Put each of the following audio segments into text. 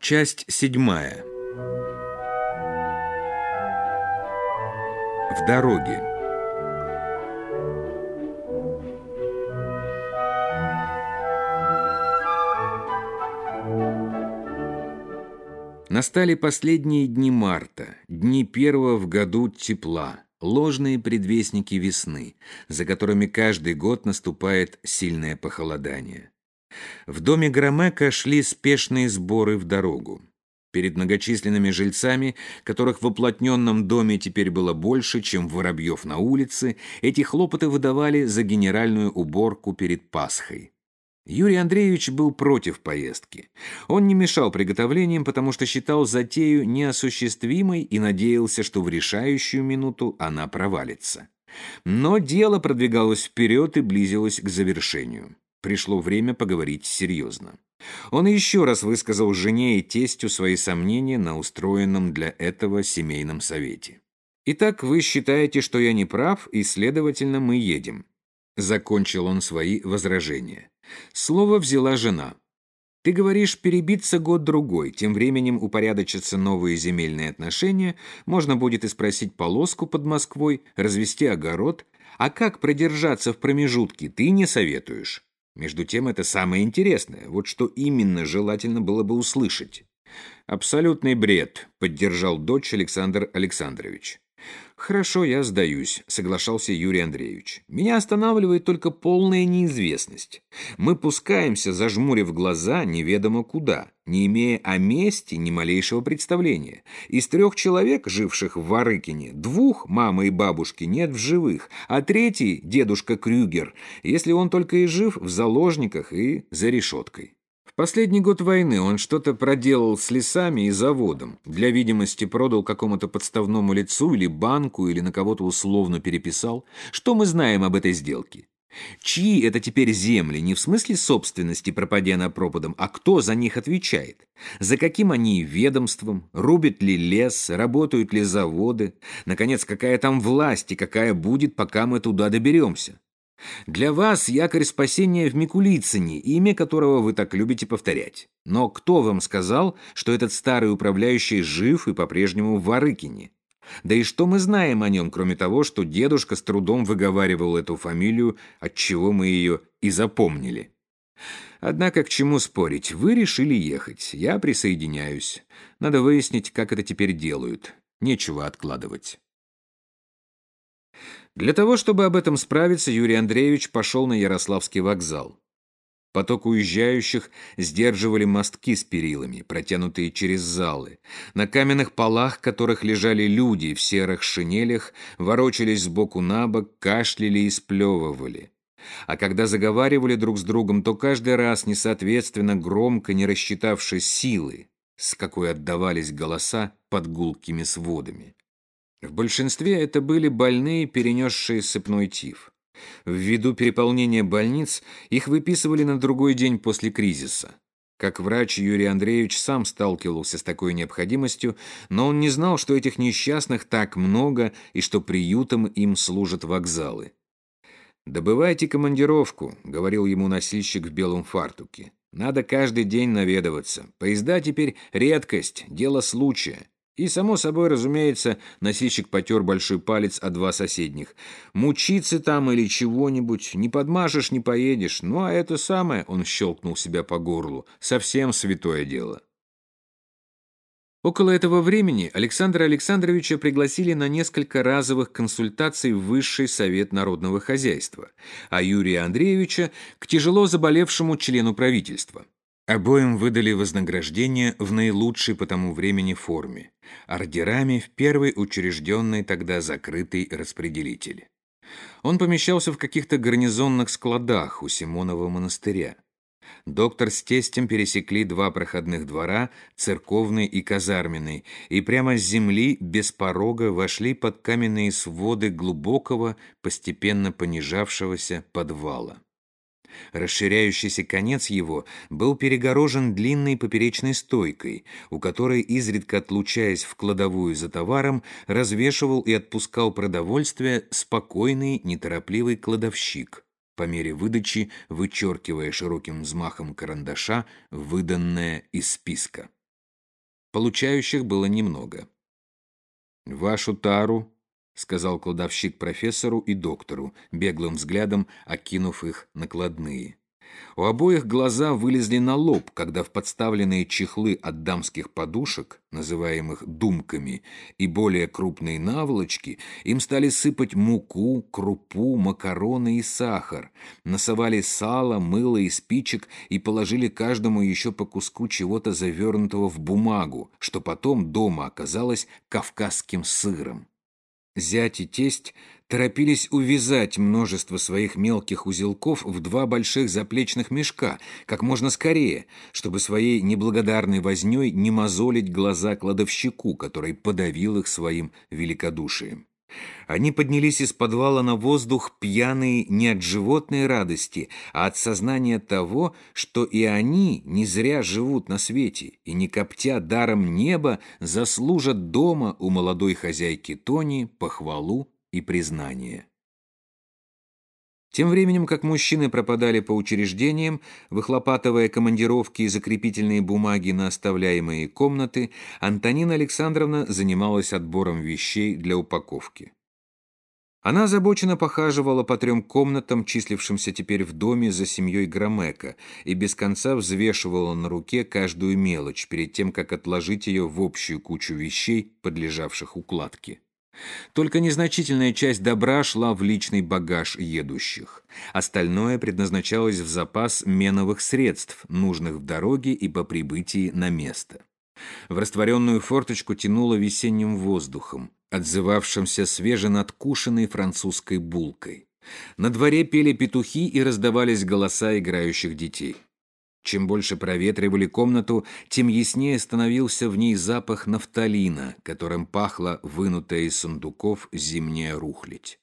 Часть седьмая. В дороге. Настали последние дни марта, дни первого в году тепла, ложные предвестники весны, за которыми каждый год наступает сильное похолодание. В доме Громека шли спешные сборы в дорогу. Перед многочисленными жильцами, которых в уплотненном доме теперь было больше, чем воробьев на улице, эти хлопоты выдавали за генеральную уборку перед Пасхой. Юрий Андреевич был против поездки. Он не мешал приготовлениям, потому что считал затею неосуществимой и надеялся, что в решающую минуту она провалится. Но дело продвигалось вперед и близилось к завершению. Пришло время поговорить серьезно. Он еще раз высказал жене и тестю свои сомнения на устроенном для этого семейном совете. «Итак, вы считаете, что я не прав, и, следовательно, мы едем». Закончил он свои возражения. Слово взяла жена. «Ты говоришь, перебиться год-другой, тем временем упорядочатся новые земельные отношения, можно будет и спросить полоску под Москвой, развести огород, а как продержаться в промежутке, ты не советуешь». Между тем, это самое интересное. Вот что именно желательно было бы услышать. «Абсолютный бред», — поддержал дочь Александр Александрович. «Хорошо, я сдаюсь», — соглашался Юрий Андреевич. «Меня останавливает только полная неизвестность. Мы пускаемся, зажмурив глаза, неведомо куда, не имея о месте ни малейшего представления. Из трех человек, живших в Варыкине, двух, мамы и бабушки, нет в живых, а третий, дедушка Крюгер, если он только и жив, в заложниках и за решеткой». Последний год войны он что-то проделал с лесами и заводом. Для видимости продал какому-то подставному лицу или банку, или на кого-то условно переписал. Что мы знаем об этой сделке? Чьи это теперь земли, не в смысле собственности, пропадя на пропадом, а кто за них отвечает? За каким они ведомством? Рубят ли лес? Работают ли заводы? Наконец, какая там власть и какая будет, пока мы туда доберемся? Для вас якорь спасения в Микулицыне, имя которого вы так любите повторять. Но кто вам сказал, что этот старый управляющий жив и по-прежнему в Варыкине? Да и что мы знаем о нем, кроме того, что дедушка с трудом выговаривал эту фамилию, отчего мы ее и запомнили? Однако к чему спорить? Вы решили ехать. Я присоединяюсь. Надо выяснить, как это теперь делают. Нечего откладывать. Для того, чтобы об этом справиться, Юрий Андреевич пошел на Ярославский вокзал. Поток уезжающих сдерживали мостки с перилами, протянутые через залы. На каменных полах, которых лежали люди в серых шинелях, ворочались сбоку на бок, кашляли и сплевывали. А когда заговаривали друг с другом, то каждый раз несоответственно громко, не рассчитавшись силы, с какой отдавались голоса под гулкими сводами. В большинстве это были больные, перенесшие сыпной тиф. Ввиду переполнения больниц их выписывали на другой день после кризиса. Как врач Юрий Андреевич сам сталкивался с такой необходимостью, но он не знал, что этих несчастных так много и что приютом им служат вокзалы. «Добывайте командировку», — говорил ему носильщик в белом фартуке. «Надо каждый день наведываться. Поезда теперь редкость, дело случая. И, само собой, разумеется, носильщик потер большой палец о два соседних. Мучиться там или чего-нибудь, не подмажешь, не поедешь. Ну, а это самое, он щелкнул себя по горлу, совсем святое дело. Около этого времени Александра Александровича пригласили на несколько разовых консультаций в Высший совет народного хозяйства, а Юрия Андреевича к тяжело заболевшему члену правительства. Обоим выдали вознаграждение в наилучшей по тому времени форме, ордерами в первый учрежденный тогда закрытый распределитель. Он помещался в каких-то гарнизонных складах у Симонова монастыря. Доктор с тестем пересекли два проходных двора, церковный и казарменный, и прямо с земли, без порога, вошли под каменные своды глубокого, постепенно понижавшегося подвала. Расширяющийся конец его был перегорожен длинной поперечной стойкой, у которой, изредка отлучаясь в кладовую за товаром, развешивал и отпускал продовольствие спокойный, неторопливый кладовщик, по мере выдачи вычеркивая широким взмахом карандаша выданное из списка. Получающих было немного. «Вашу тару», — сказал кладовщик профессору и доктору, беглым взглядом окинув их накладные. У обоих глаза вылезли на лоб, когда в подставленные чехлы от дамских подушек, называемых думками, и более крупные наволочки, им стали сыпать муку, крупу, макароны и сахар, насовали сало, мыло и спичек и положили каждому еще по куску чего-то завернутого в бумагу, что потом дома оказалось кавказским сыром. Зять и тесть торопились увязать множество своих мелких узелков в два больших заплечных мешка как можно скорее, чтобы своей неблагодарной вознёй не мозолить глаза кладовщику, который подавил их своим великодушием. Они поднялись из подвала на воздух пьяные не от животной радости, а от сознания того, что и они не зря живут на свете и, не коптя даром неба, заслужат дома у молодой хозяйки Тони похвалу и признание. Тем временем, как мужчины пропадали по учреждениям, выхлопатывая командировки и закрепительные бумаги на оставляемые комнаты, Антонина Александровна занималась отбором вещей для упаковки. Она озабоченно похаживала по трем комнатам, числившимся теперь в доме за семьей Громека, и без конца взвешивала на руке каждую мелочь перед тем, как отложить ее в общую кучу вещей, подлежавших укладке. Только незначительная часть добра шла в личный багаж едущих. Остальное предназначалось в запас меновых средств, нужных в дороге и по прибытии на место. В растворенную форточку тянуло весенним воздухом, отзывавшимся свеженадкушенной французской булкой. На дворе пели петухи и раздавались голоса играющих детей. Чем больше проветривали комнату, тем яснее становился в ней запах нафталина, которым пахла вынутая из сундуков зимняя рухлядь.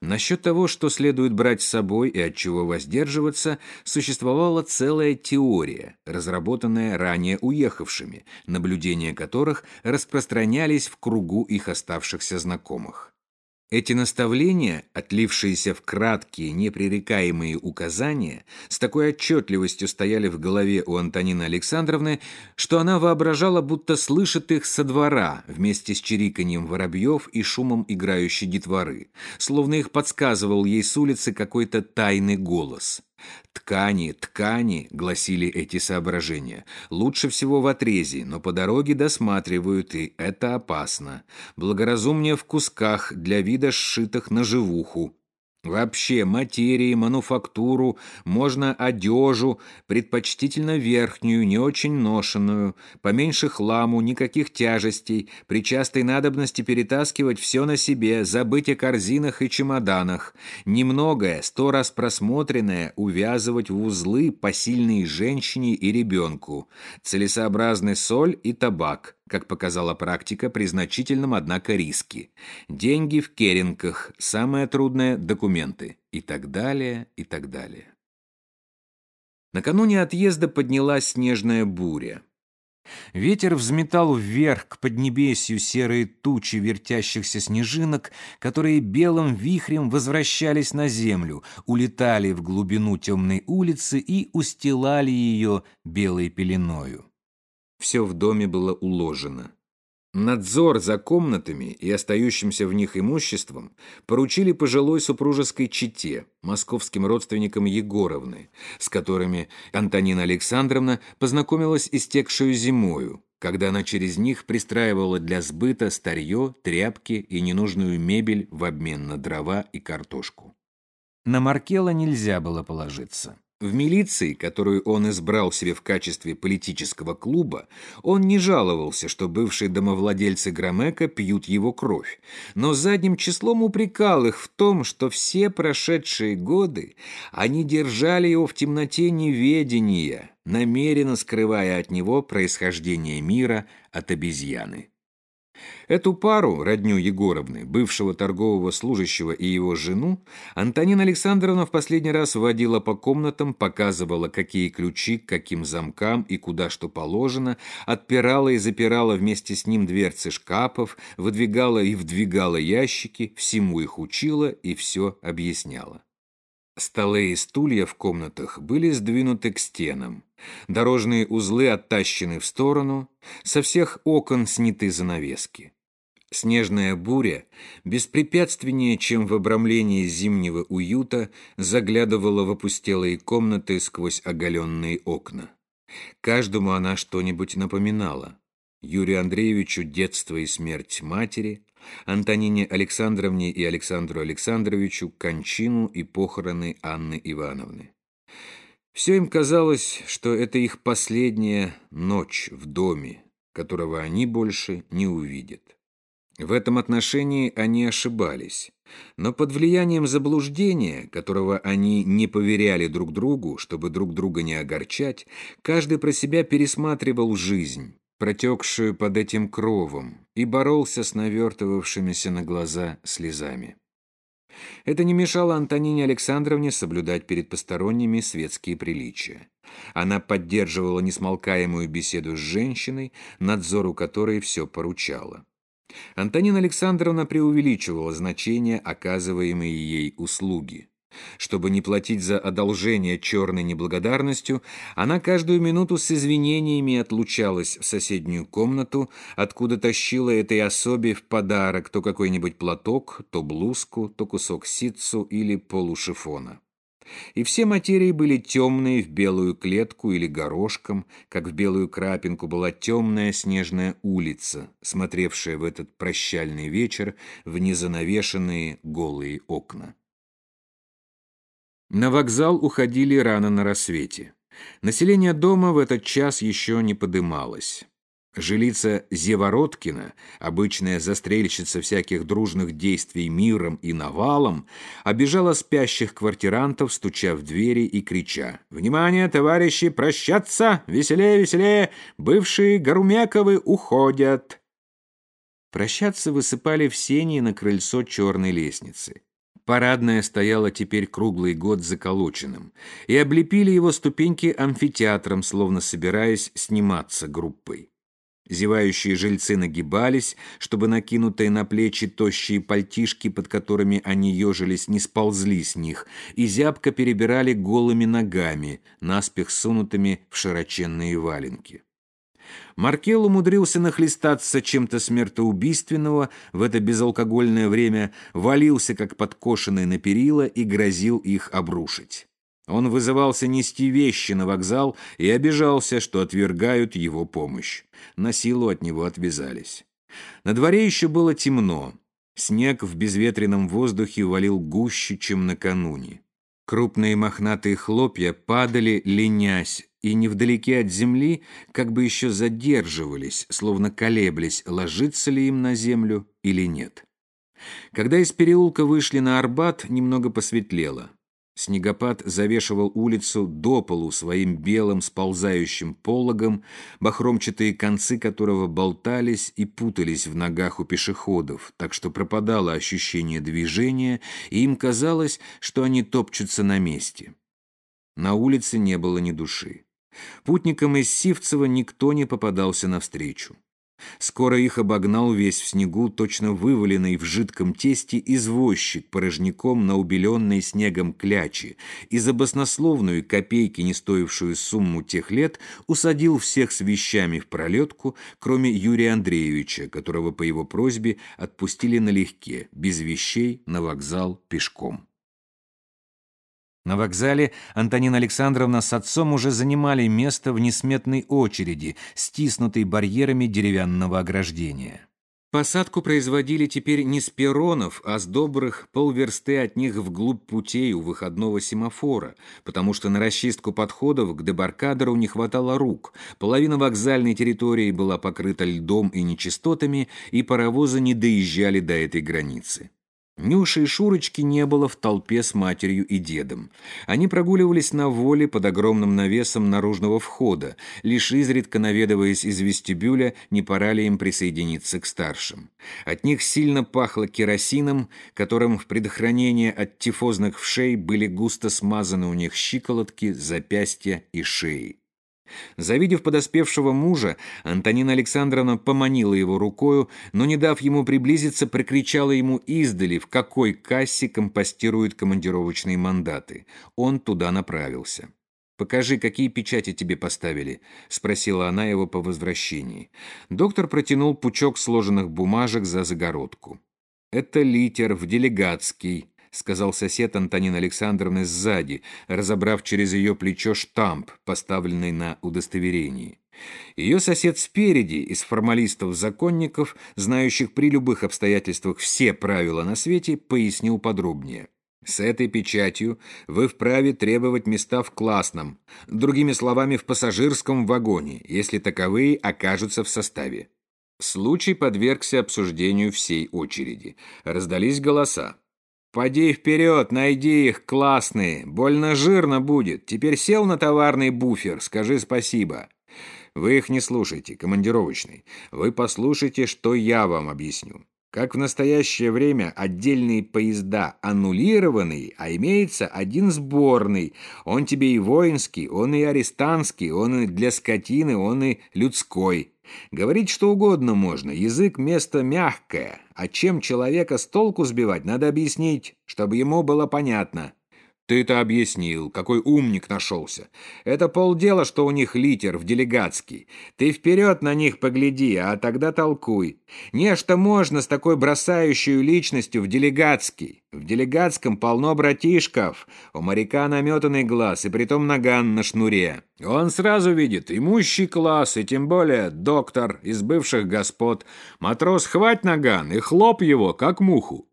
Насчет того, что следует брать с собой и от чего воздерживаться, существовала целая теория, разработанная ранее уехавшими, наблюдения которых распространялись в кругу их оставшихся знакомых. Эти наставления, отлившиеся в краткие, непререкаемые указания, с такой отчетливостью стояли в голове у Антонины Александровны, что она воображала, будто слышит их со двора вместе с чириканьем воробьев и шумом играющей детворы, словно их подсказывал ей с улицы какой-то тайный голос. «Ткани, ткани», — гласили эти соображения, — «лучше всего в отрезе, но по дороге досматривают, и это опасно. Благоразумнее в кусках, для вида сшитых на живуху. Вообще, материи, мануфактуру, можно одежу, предпочтительно верхнюю, не очень ношенную, поменьше хламу, никаких тяжестей, при частой надобности перетаскивать все на себе, забыть о корзинах и чемоданах. Немногое, сто раз просмотренное, увязывать в узлы посильные женщине и ребенку. Целесообразный соль и табак как показала практика, при значительном, однако, риске. Деньги в керенках, самое трудное – документы и так далее, и так далее. Накануне отъезда поднялась снежная буря. Ветер взметал вверх к поднебесью серые тучи вертящихся снежинок, которые белым вихрем возвращались на землю, улетали в глубину темной улицы и устилали ее белой пеленою все в доме было уложено. Надзор за комнатами и остающимся в них имуществом поручили пожилой супружеской чете, московским родственникам Егоровны, с которыми Антонина Александровна познакомилась истекшую зимою, когда она через них пристраивала для сбыта старье, тряпки и ненужную мебель в обмен на дрова и картошку. На Маркела нельзя было положиться. В милиции, которую он избрал себе в качестве политического клуба, он не жаловался, что бывшие домовладельцы Громека пьют его кровь, но задним числом упрекал их в том, что все прошедшие годы они держали его в темноте неведения, намеренно скрывая от него происхождение мира от обезьяны. Эту пару, родню Егоровны, бывшего торгового служащего и его жену, Антонина Александровна в последний раз водила по комнатам, показывала, какие ключи к каким замкам и куда что положено, отпирала и запирала вместе с ним дверцы шкафов, выдвигала и вдвигала ящики, всему их учила и все объясняла. Столы и стулья в комнатах были сдвинуты к стенам. Дорожные узлы оттащены в сторону, со всех окон сняты занавески. Снежная буря, беспрепятственнее, чем в обрамлении зимнего уюта, заглядывала в опустелые комнаты сквозь оголенные окна. Каждому она что-нибудь напоминала. Юрию Андреевичу детство и смерть матери, Антонине Александровне и Александру Александровичу кончину и похороны Анны Ивановны. Все им казалось, что это их последняя ночь в доме, которого они больше не увидят. В этом отношении они ошибались, но под влиянием заблуждения, которого они не поверяли друг другу, чтобы друг друга не огорчать, каждый про себя пересматривал жизнь, протекшую под этим кровом, и боролся с навертывавшимися на глаза слезами. Это не мешало Антонине Александровне соблюдать перед посторонними светские приличия. Она поддерживала несмолкаемую беседу с женщиной, надзору которой все поручала. Антонина Александровна преувеличивала значение оказываемой ей услуги. Чтобы не платить за одолжение черной неблагодарностью, она каждую минуту с извинениями отлучалась в соседнюю комнату, откуда тащила этой особе в подарок то какой-нибудь платок, то блузку, то кусок ситцу или полушифона. И все материи были темные в белую клетку или горошком, как в белую крапинку была темная снежная улица, смотревшая в этот прощальный вечер в незанавешенные голые окна. На вокзал уходили рано на рассвете. Население дома в этот час еще не подымалось. Жилица Зевороткина, обычная застрельщица всяких дружных действий миром и навалом, обижала спящих квартирантов, стуча в двери и крича «Внимание, товарищи, прощаться! Веселее, веселее! Бывшие Гарумяковы уходят!» Прощаться высыпали в сени на крыльцо черной лестницы. Парадная стояла теперь круглый год заколоченным, и облепили его ступеньки амфитеатром, словно собираясь сниматься группой. Зевающие жильцы нагибались, чтобы накинутые на плечи тощие пальтишки, под которыми они ежились, не сползли с них, и зябко перебирали голыми ногами, наспех сунутыми в широченные валенки. Маркел умудрился нахлестаться чем-то смертоубийственного в это безалкогольное время, валился как подкошенный на перила и грозил их обрушить. Он вызывался нести вещи на вокзал и обижался, что отвергают его помощь. На силу от него отвязались. На дворе еще было темно. Снег в безветренном воздухе валил гуще, чем накануне. Крупные мохнатые хлопья падали, ленясь, и невдалеке от земли как бы еще задерживались, словно колеблясь, ложиться ли им на землю или нет. Когда из переулка вышли на Арбат, немного посветлело. Снегопад завешивал улицу до полу своим белым сползающим пологом, бахромчатые концы которого болтались и путались в ногах у пешеходов, так что пропадало ощущение движения, и им казалось, что они топчутся на месте. На улице не было ни души. Путникам из Сивцева никто не попадался навстречу. Скоро их обогнал весь в снегу, точно вываленный в жидком тесте извозчик порожняком на убеленной снегом клячи, и за баснословную копейки не стоившую сумму тех лет усадил всех с вещами в пролетку, кроме Юрия Андреевича, которого по его просьбе отпустили налегке, без вещей, на вокзал пешком. На вокзале Антонина Александровна с отцом уже занимали место в несметной очереди, стиснутой барьерами деревянного ограждения. Посадку производили теперь не с перронов, а с добрых полверсты от них вглубь путей у выходного семафора, потому что на расчистку подходов к дебаркадеру не хватало рук, половина вокзальной территории была покрыта льдом и нечистотами, и паровозы не доезжали до этой границы. Нюши и Шурочки не было в толпе с матерью и дедом. Они прогуливались на воле под огромным навесом наружного входа, лишь изредка наведываясь из вестибюля, не пора ли им присоединиться к старшим. От них сильно пахло керосином, которым в предохранение от тифозных вшей были густо смазаны у них щиколотки, запястья и шеи. Завидев подоспевшего мужа, Антонина Александровна поманила его рукою, но, не дав ему приблизиться, прокричала ему издали, в какой кассе компостируют командировочные мандаты. Он туда направился. «Покажи, какие печати тебе поставили?» — спросила она его по возвращении. Доктор протянул пучок сложенных бумажек за загородку. «Это литер в делегатский», — сказал сосед Антонины Александровны сзади, разобрав через ее плечо штамп, поставленный на удостоверении. Ее сосед спереди, из формалистов-законников, знающих при любых обстоятельствах все правила на свете, пояснил подробнее. С этой печатью вы вправе требовать места в классном, другими словами, в пассажирском вагоне, если таковые окажутся в составе. Случай подвергся обсуждению всей очереди. Раздались голоса. «Поди вперед, найди их, классные, больно жирно будет. Теперь сел на товарный буфер, скажи спасибо». Вы их не слушайте, командировочный. Вы послушайте, что я вам объясню. Как в настоящее время отдельные поезда аннулированы, а имеется один сборный. Он тебе и воинский, он и арестантский, он и для скотины, он и людской. Говорить что угодно можно, язык место мягкое, а чем человека с толку сбивать, надо объяснить, чтобы ему было понятно. Ты-то объяснил, какой умник нашелся. Это полдела, что у них литер в делегатский. Ты вперед на них погляди, а тогда толкуй. Нечто можно с такой бросающей личностью в делегатский. В делегатском полно братишков. У моряка наметанный глаз, и притом наган на шнуре. Он сразу видит имущий класс, и тем более доктор из бывших господ. Матрос хвать наган и хлоп его, как муху.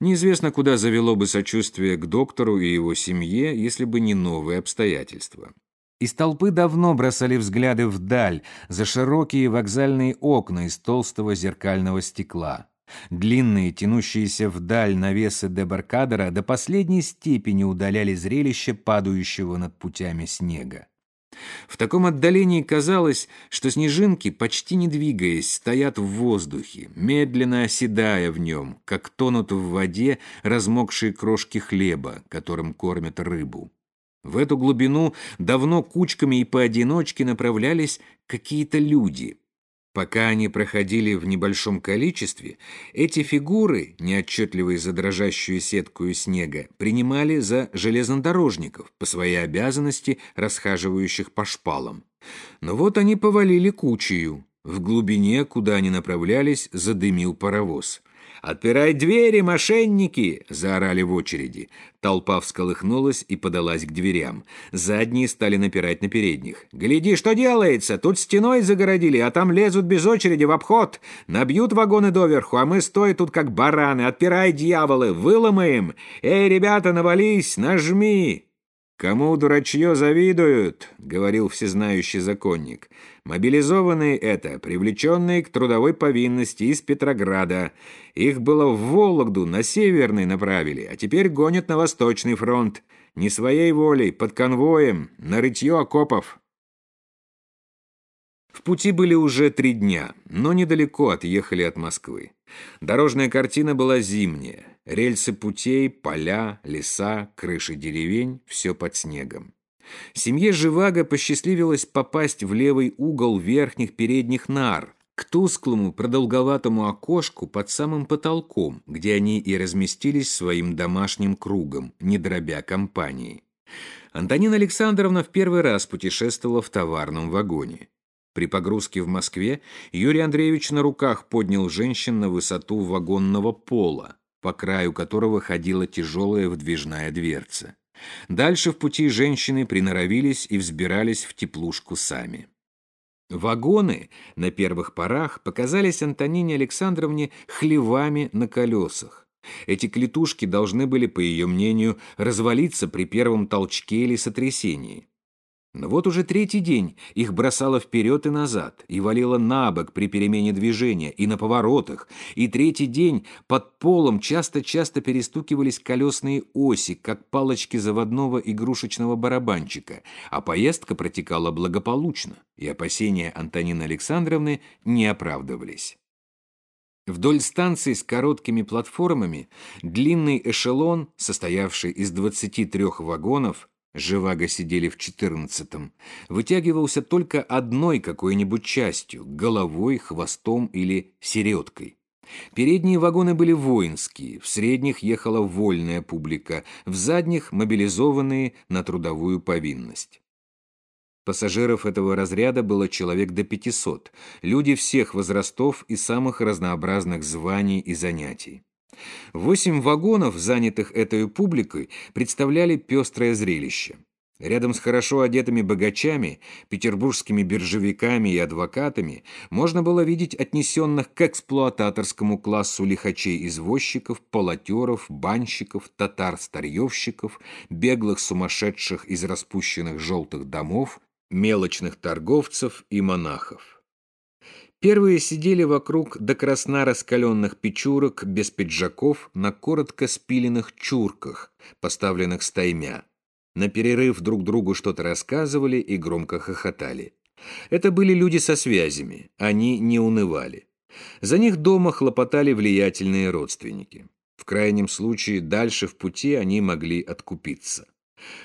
Неизвестно, куда завело бы сочувствие к доктору и его семье, если бы не новые обстоятельства. Из толпы давно бросали взгляды вдаль, за широкие вокзальные окна из толстого зеркального стекла. Длинные, тянущиеся вдаль навесы дебаркадера до последней степени удаляли зрелище падающего над путями снега. В таком отдалении казалось, что снежинки, почти не двигаясь, стоят в воздухе, медленно оседая в нем, как тонут в воде размокшие крошки хлеба, которым кормят рыбу. В эту глубину давно кучками и поодиночке направлялись какие-то люди. Пока они проходили в небольшом количестве, эти фигуры, неотчетливые за дрожащую сеткую снега, принимали за железнодорожников, по своей обязанности расхаживающих по шпалам. Но вот они повалили кучею. В глубине, куда они направлялись, задымил паровоз. «Отпирай двери, мошенники!» – заорали в очереди. Толпа всколыхнулась и подалась к дверям. Задние стали напирать на передних. «Гляди, что делается! Тут стеной загородили, а там лезут без очереди в обход. Набьют вагоны доверху, а мы стоим тут как бараны. Отпирай, дьяволы! Выломаем! Эй, ребята, навались! Нажми!» «Кому дурачье завидуют?» — говорил всезнающий законник. «Мобилизованные это, привлеченные к трудовой повинности из Петрограда. Их было в Вологду, на Северный направили, а теперь гонят на Восточный фронт. Не своей волей, под конвоем, на рытье окопов». В пути были уже три дня, но недалеко отъехали от Москвы. Дорожная картина была зимняя. Рельсы путей, поля, леса, крыши деревень – все под снегом. Семье Живаго посчастливилось попасть в левый угол верхних передних нар, к тусклому продолговатому окошку под самым потолком, где они и разместились своим домашним кругом, не дробя компании. Антонина Александровна в первый раз путешествовала в товарном вагоне. При погрузке в Москве Юрий Андреевич на руках поднял женщин на высоту вагонного пола по краю которого ходила тяжелая вдвижная дверца. Дальше в пути женщины приноровились и взбирались в теплушку сами. Вагоны на первых порах показались Антонине Александровне хлевами на колесах. Эти клетушки должны были, по ее мнению, развалиться при первом толчке или сотрясении. Но вот уже третий день их бросало вперед и назад, и валило на бок при перемене движения, и на поворотах, и третий день под полом часто-часто перестукивались колесные оси, как палочки заводного игрушечного барабанчика, а поездка протекала благополучно, и опасения Антонины Александровны не оправдывались. Вдоль станции с короткими платформами длинный эшелон, состоявший из 23 вагонов, живаго сидели в четырнадцатом, вытягивался только одной какой-нибудь частью – головой, хвостом или середкой. Передние вагоны были воинские, в средних ехала вольная публика, в задних – мобилизованные на трудовую повинность. Пассажиров этого разряда было человек до 500, люди всех возрастов и самых разнообразных званий и занятий. Восемь вагонов, занятых этой публикой, представляли пестрое зрелище. Рядом с хорошо одетыми богачами, петербургскими биржевиками и адвокатами можно было видеть отнесенных к эксплуататорскому классу лихачей-извозчиков, полотеров, банщиков, татар-старьевщиков, беглых сумасшедших из распущенных желтых домов, мелочных торговцев и монахов. Первые сидели вокруг до красна раскаленных печурок без пиджаков на коротко спиленных чурках, поставленных стаймя. На перерыв друг другу что-то рассказывали и громко хохотали. Это были люди со связями, они не унывали. За них дома хлопотали влиятельные родственники. В крайнем случае, дальше в пути они могли откупиться.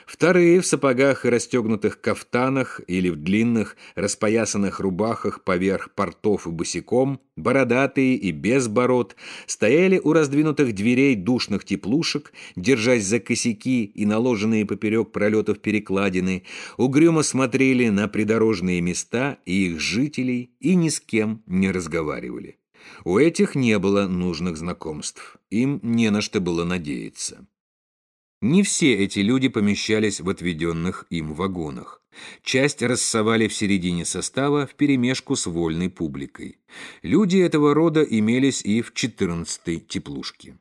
Вторые в сапогах и расстегнутых кафтанах или в длинных распоясанных рубахах поверх портов и босиком, бородатые и без бород, стояли у раздвинутых дверей душных теплушек, держась за косяки и наложенные поперек пролетов перекладины, угрюмо смотрели на придорожные места и их жителей и ни с кем не разговаривали. У этих не было нужных знакомств, им не на что было надеяться. Не все эти люди помещались в отведенных им вагонах. Часть рассовали в середине состава вперемешку с вольной публикой. Люди этого рода имелись и в 14-й теплушке.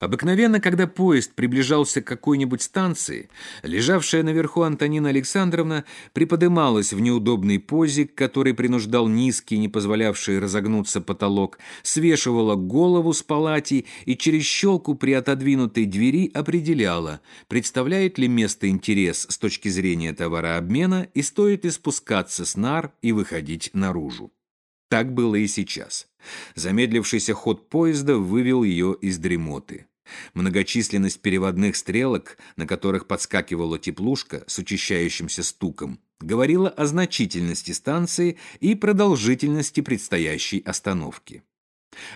Обыкновенно, когда поезд приближался к какой-нибудь станции, лежавшая наверху Антонина Александровна приподымалась в неудобной позе, к которой принуждал низкий, не позволявший разогнуться потолок, свешивала голову с палати и через щелку при отодвинутой двери определяла, представляет ли место интерес с точки зрения товарообмена и стоит ли спускаться с нар и выходить наружу. Так было и сейчас. Замедлившийся ход поезда вывел ее из дремоты. Многочисленность переводных стрелок, на которых подскакивала теплушка с учащающимся стуком, говорила о значительности станции и продолжительности предстоящей остановки.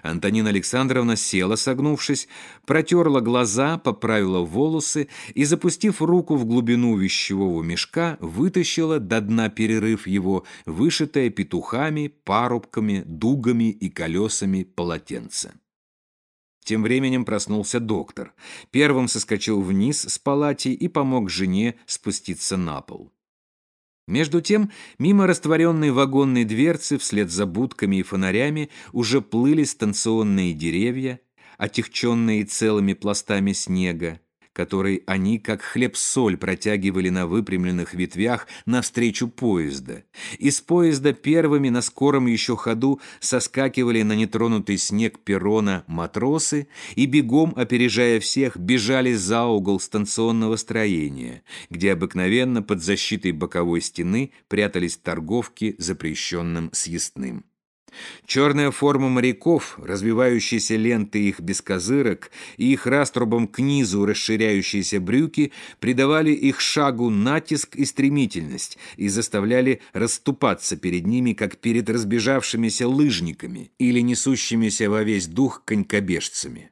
Антонина Александровна села, согнувшись, протерла глаза, поправила волосы и, запустив руку в глубину вещевого мешка, вытащила до дна перерыв его, вышитое петухами, парубками, дугами и колесами полотенце. Тем временем проснулся доктор. Первым соскочил вниз с палати и помог жене спуститься на пол. Между тем, мимо растворенной вагонной дверцы вслед за будками и фонарями уже плыли станционные деревья, отягченные целыми пластами снега, который они, как хлеб-соль, протягивали на выпрямленных ветвях навстречу поезда. Из поезда первыми на скором еще ходу соскакивали на нетронутый снег перрона матросы и, бегом опережая всех, бежали за угол станционного строения, где обыкновенно под защитой боковой стены прятались торговки запрещенным съестным. Черная форма моряков, развивающиеся ленты их бескозырок и их раструбом к низу расширяющиеся брюки придавали их шагу натиск и стремительность и заставляли расступаться перед ними, как перед разбежавшимися лыжниками или несущимися во весь дух конькобежцами.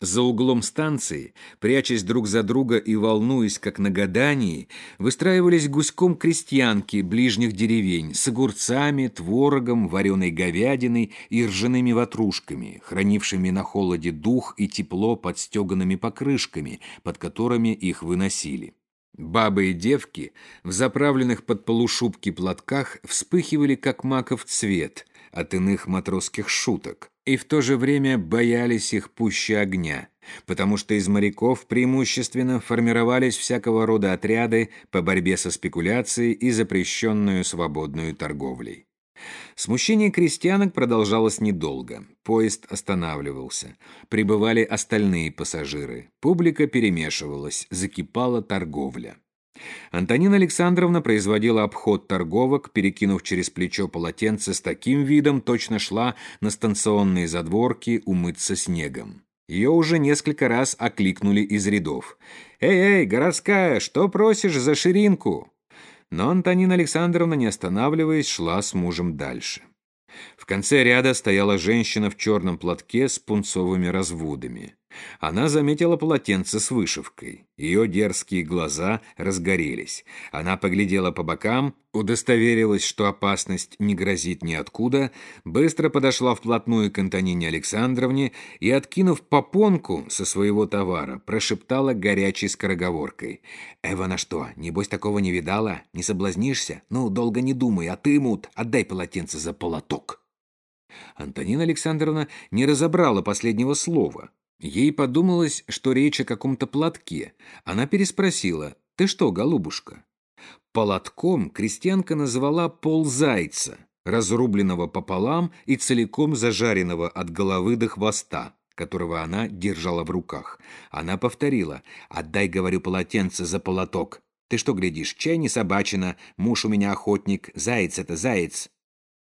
За углом станции, прячась друг за друга и волнуясь, как на гадании, выстраивались гуськом крестьянки ближних деревень с огурцами, творогом, вареной говядиной и ржаными ватрушками, хранившими на холоде дух и тепло под стеганными покрышками, под которыми их выносили. Бабы и девки в заправленных под полушубки платках вспыхивали, как маков цвет от иных матросских шуток и в то же время боялись их пуще огня, потому что из моряков преимущественно формировались всякого рода отряды по борьбе со спекуляцией и запрещенную свободную торговлей. Смущение крестьянок продолжалось недолго. Поезд останавливался. Прибывали остальные пассажиры. Публика перемешивалась, закипала торговля. Антонина Александровна производила обход торговок, перекинув через плечо полотенце с таким видом, точно шла на станционные задворки умыться снегом. Ее уже несколько раз окликнули из рядов. «Эй, эй, городская, что просишь за ширинку?» Но Антонина Александровна, не останавливаясь, шла с мужем дальше. В конце ряда стояла женщина в черном платке с пунцовыми разводами. Она заметила полотенце с вышивкой. Ее дерзкие глаза разгорелись. Она поглядела по бокам, удостоверилась, что опасность не грозит ниоткуда, быстро подошла вплотную к Антонине Александровне и, откинув попонку со своего товара, прошептала горячей скороговоркой. «Эва, на что, небось такого не видала? Не соблазнишься? Ну, долго не думай, а ты, мут, отдай полотенце за полоток». Антонина Александровна не разобрала последнего слова. Ей подумалось, что речь о каком-то платке. Она переспросила «Ты что, голубушка?» Полотком крестьянка назвала ползайца, разрубленного пополам и целиком зажаренного от головы до хвоста, которого она держала в руках. Она повторила «Отдай, говорю, полотенце за полоток». «Ты что глядишь, чай не собачина, муж у меня охотник, заяц это заяц».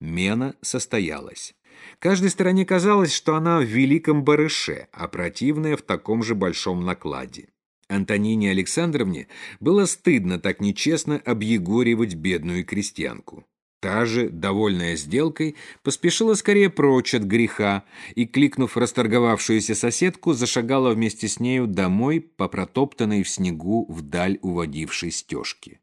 Мена состоялась. Каждой стороне казалось, что она в великом барыше, а противная в таком же большом накладе. Антонине Александровне было стыдно так нечестно объегоривать бедную крестьянку. Та же, довольная сделкой, поспешила скорее прочь от греха и, кликнув расторговавшуюся соседку, зашагала вместе с нею домой по протоптанной в снегу вдаль уводившей стежке.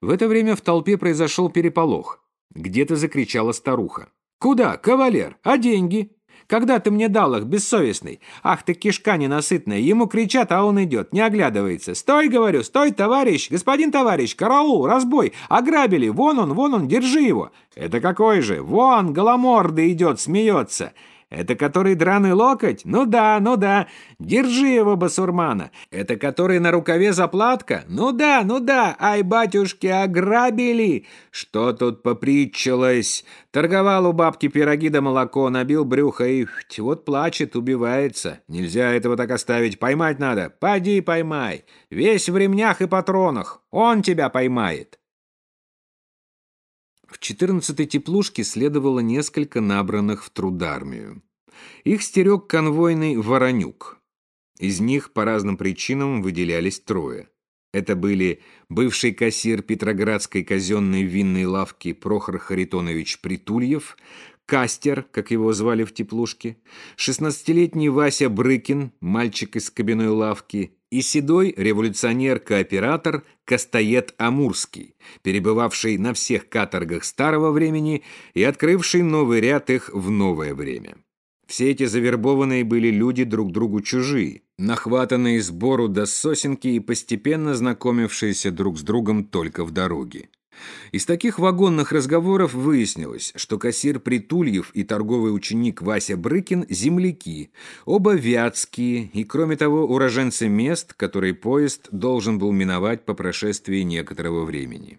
В это время в толпе произошел переполох. Где-то закричала старуха. «Куда, кавалер? А деньги?» «Когда ты мне дал их, бессовестный? Ах ты, кишка ненасытная! Ему кричат, а он идет, не оглядывается. Стой, говорю, стой, товарищ! Господин товарищ, караул, разбой! Ограбили! Вон он, вон он, держи его!» «Это какой же? Вон, голомордый идет, смеется!» Это который драный локоть? Ну да, ну да. Держи его, басурмана. Это который на рукаве заплатка? Ну да, ну да. Ай, батюшки, ограбили. Что тут попритчилось? Торговал у бабки пироги да молоко, набил брюхо и вот плачет, убивается. Нельзя этого так оставить. Поймать надо. Поди поймай. Весь в ремнях и патронах. Он тебя поймает. В 14-й теплушке следовало несколько набранных в трудармию. Их стерег конвойный Воронюк. Из них по разным причинам выделялись трое. Это были бывший кассир Петроградской казенной винной лавки Прохор Харитонович Притульев, Кастер, как его звали в теплушке, 16-летний Вася Брыкин, мальчик из кабиной лавки, и седой революционер-кооператор Костоед Амурский, перебывавший на всех каторгах старого времени и открывший новый ряд их в новое время. Все эти завербованные были люди друг другу чужие, нахватанные сбору до сосенки и постепенно знакомившиеся друг с другом только в дороге. Из таких вагонных разговоров выяснилось, что кассир Притульев и торговый ученик Вася Брыкин – земляки, оба вятские и, кроме того, уроженцы мест, которые поезд должен был миновать по прошествии некоторого времени.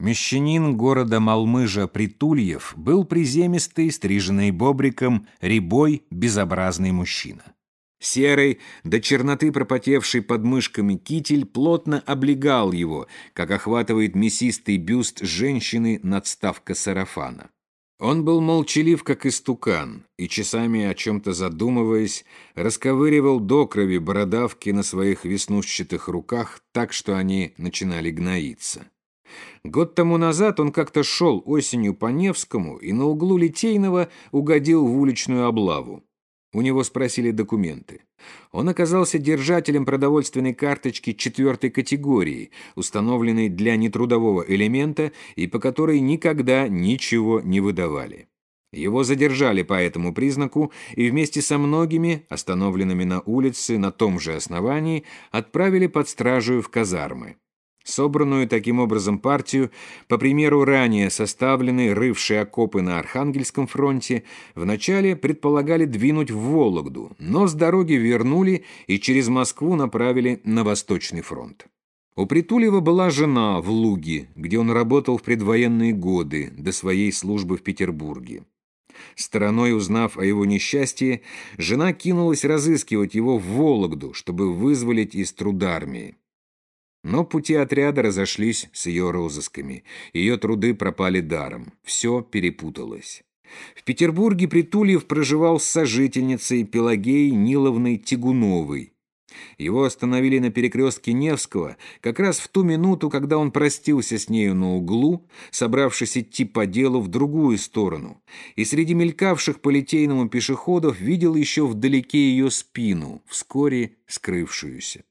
Мещанин города Малмыжа Притульев был приземистый, стриженный бобриком, рябой, безобразный мужчина. Серый, до черноты пропотевший под мышками китель плотно облегал его, как охватывает мясистый бюст женщины надставка сарафана. Он был молчалив, как истукан, и часами, о чем-то задумываясь, расковыривал до крови бородавки на своих веснушчатых руках так, что они начинали гноиться. Год тому назад он как-то шел осенью по Невскому и на углу Литейного угодил в уличную облаву. У него спросили документы. Он оказался держателем продовольственной карточки четвертой категории, установленной для нетрудового элемента и по которой никогда ничего не выдавали. Его задержали по этому признаку и вместе со многими, остановленными на улице на том же основании, отправили под стражу в казармы. Собранную таким образом партию, по примеру ранее составленной, рывшей окопы на Архангельском фронте, вначале предполагали двинуть в Вологду, но с дороги вернули и через Москву направили на Восточный фронт. У Притулева была жена в Луге, где он работал в предвоенные годы до своей службы в Петербурге. Стороной узнав о его несчастье, жена кинулась разыскивать его в Вологду, чтобы вызволить из трудармии. Но пути отряда разошлись с ее розысками. Ее труды пропали даром. Все перепуталось. В Петербурге Притульев проживал с сожительницей Пелагеей Ниловной Тягуновой. Его остановили на перекрестке Невского как раз в ту минуту, когда он простился с нею на углу, собравшись идти по делу в другую сторону, и среди мелькавших по литейному пешеходов видел еще вдалеке ее спину, вскоре скрывшуюся.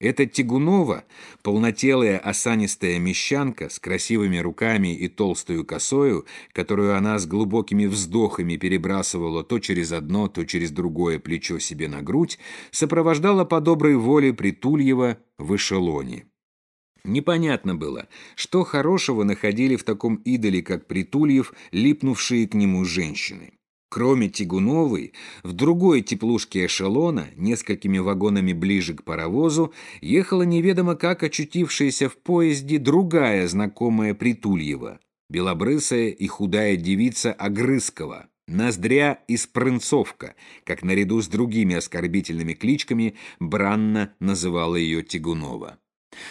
Эта Тягунова, полнотелая осанистая мещанка с красивыми руками и толстую косою, которую она с глубокими вздохами перебрасывала то через одно, то через другое плечо себе на грудь, сопровождала по доброй воле Притульева в эшелоне. Непонятно было, что хорошего находили в таком идоле, как Притульев, липнувшие к нему женщины. Кроме Тягуновой, в другой теплушке эшелона, несколькими вагонами ближе к паровозу, ехала неведомо как очутившаяся в поезде другая знакомая Притульева, белобрысая и худая девица Огрызкова, Ноздря и Спрынцовка, как наряду с другими оскорбительными кличками бранно называла ее Тягунова.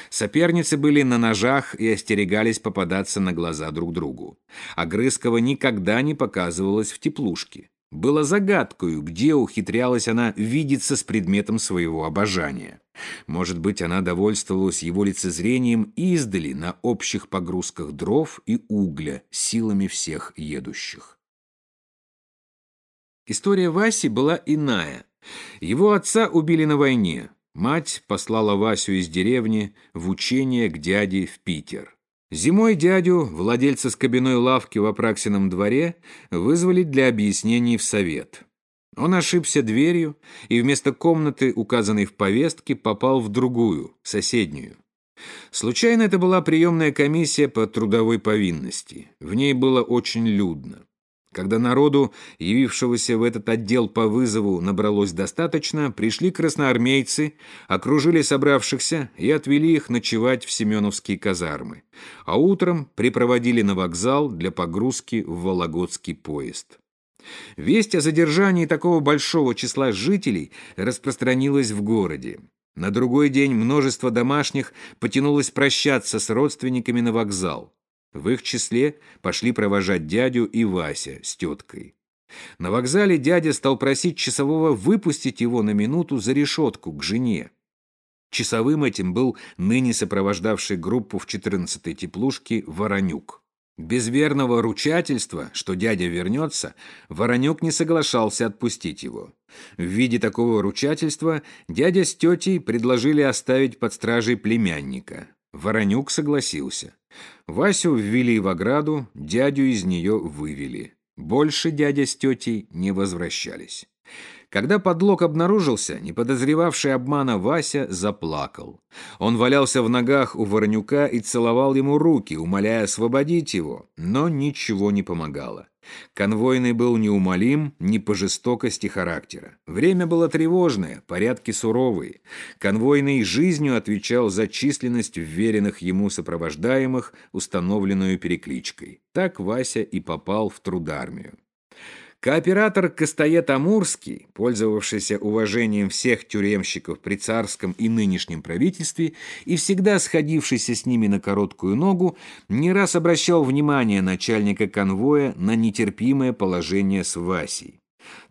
Соперницы были на ножах и остерегались попадаться на глаза друг другу. Огрызкова никогда не показывалась в теплушке. Было загадкою, где ухитрялась она видеться с предметом своего обожания. Может быть, она довольствовалась его лицезрением издали на общих погрузках дров и угля силами всех едущих. История Васи была иная. Его отца убили на войне. Мать послала Васю из деревни в учение к дяде в Питер. Зимой дядю, владельца скобяной лавки в Апраксином дворе, вызвали для объяснений в совет. Он ошибся дверью и вместо комнаты, указанной в повестке, попал в другую, соседнюю. Случайно это была приемная комиссия по трудовой повинности. В ней было очень людно. Когда народу, явившегося в этот отдел по вызову, набралось достаточно, пришли красноармейцы, окружили собравшихся и отвели их ночевать в Семеновские казармы, а утром припроводили на вокзал для погрузки в Вологодский поезд. Весть о задержании такого большого числа жителей распространилась в городе. На другой день множество домашних потянулось прощаться с родственниками на вокзал. В их числе пошли провожать дядю и Вася с теткой. На вокзале дядя стал просить часового выпустить его на минуту за решетку к жене. Часовым этим был ныне сопровождавший группу в 14-й теплушке Воронюк. Без верного ручательства, что дядя вернется, Воронюк не соглашался отпустить его. В виде такого ручательства дядя с тетей предложили оставить под стражей племянника. Воронюк согласился. Васю ввели в ограду, дядю из нее вывели. Больше дядя с тетей не возвращались. Когда подлог обнаружился, не подозревавший обмана Вася заплакал. Он валялся в ногах у Воронюка и целовал ему руки, умоляя освободить его, но ничего не помогало. Конвойный был неумолим ни по жестокости характера. Время было тревожное, порядки суровые. Конвойный жизнью отвечал за численность вверенных ему сопровождаемых, установленную перекличкой. Так Вася и попал в трудармию. Кооператор Костоед Амурский, пользовавшийся уважением всех тюремщиков при царском и нынешнем правительстве и всегда сходившийся с ними на короткую ногу, не раз обращал внимание начальника конвоя на нетерпимое положение с Васей.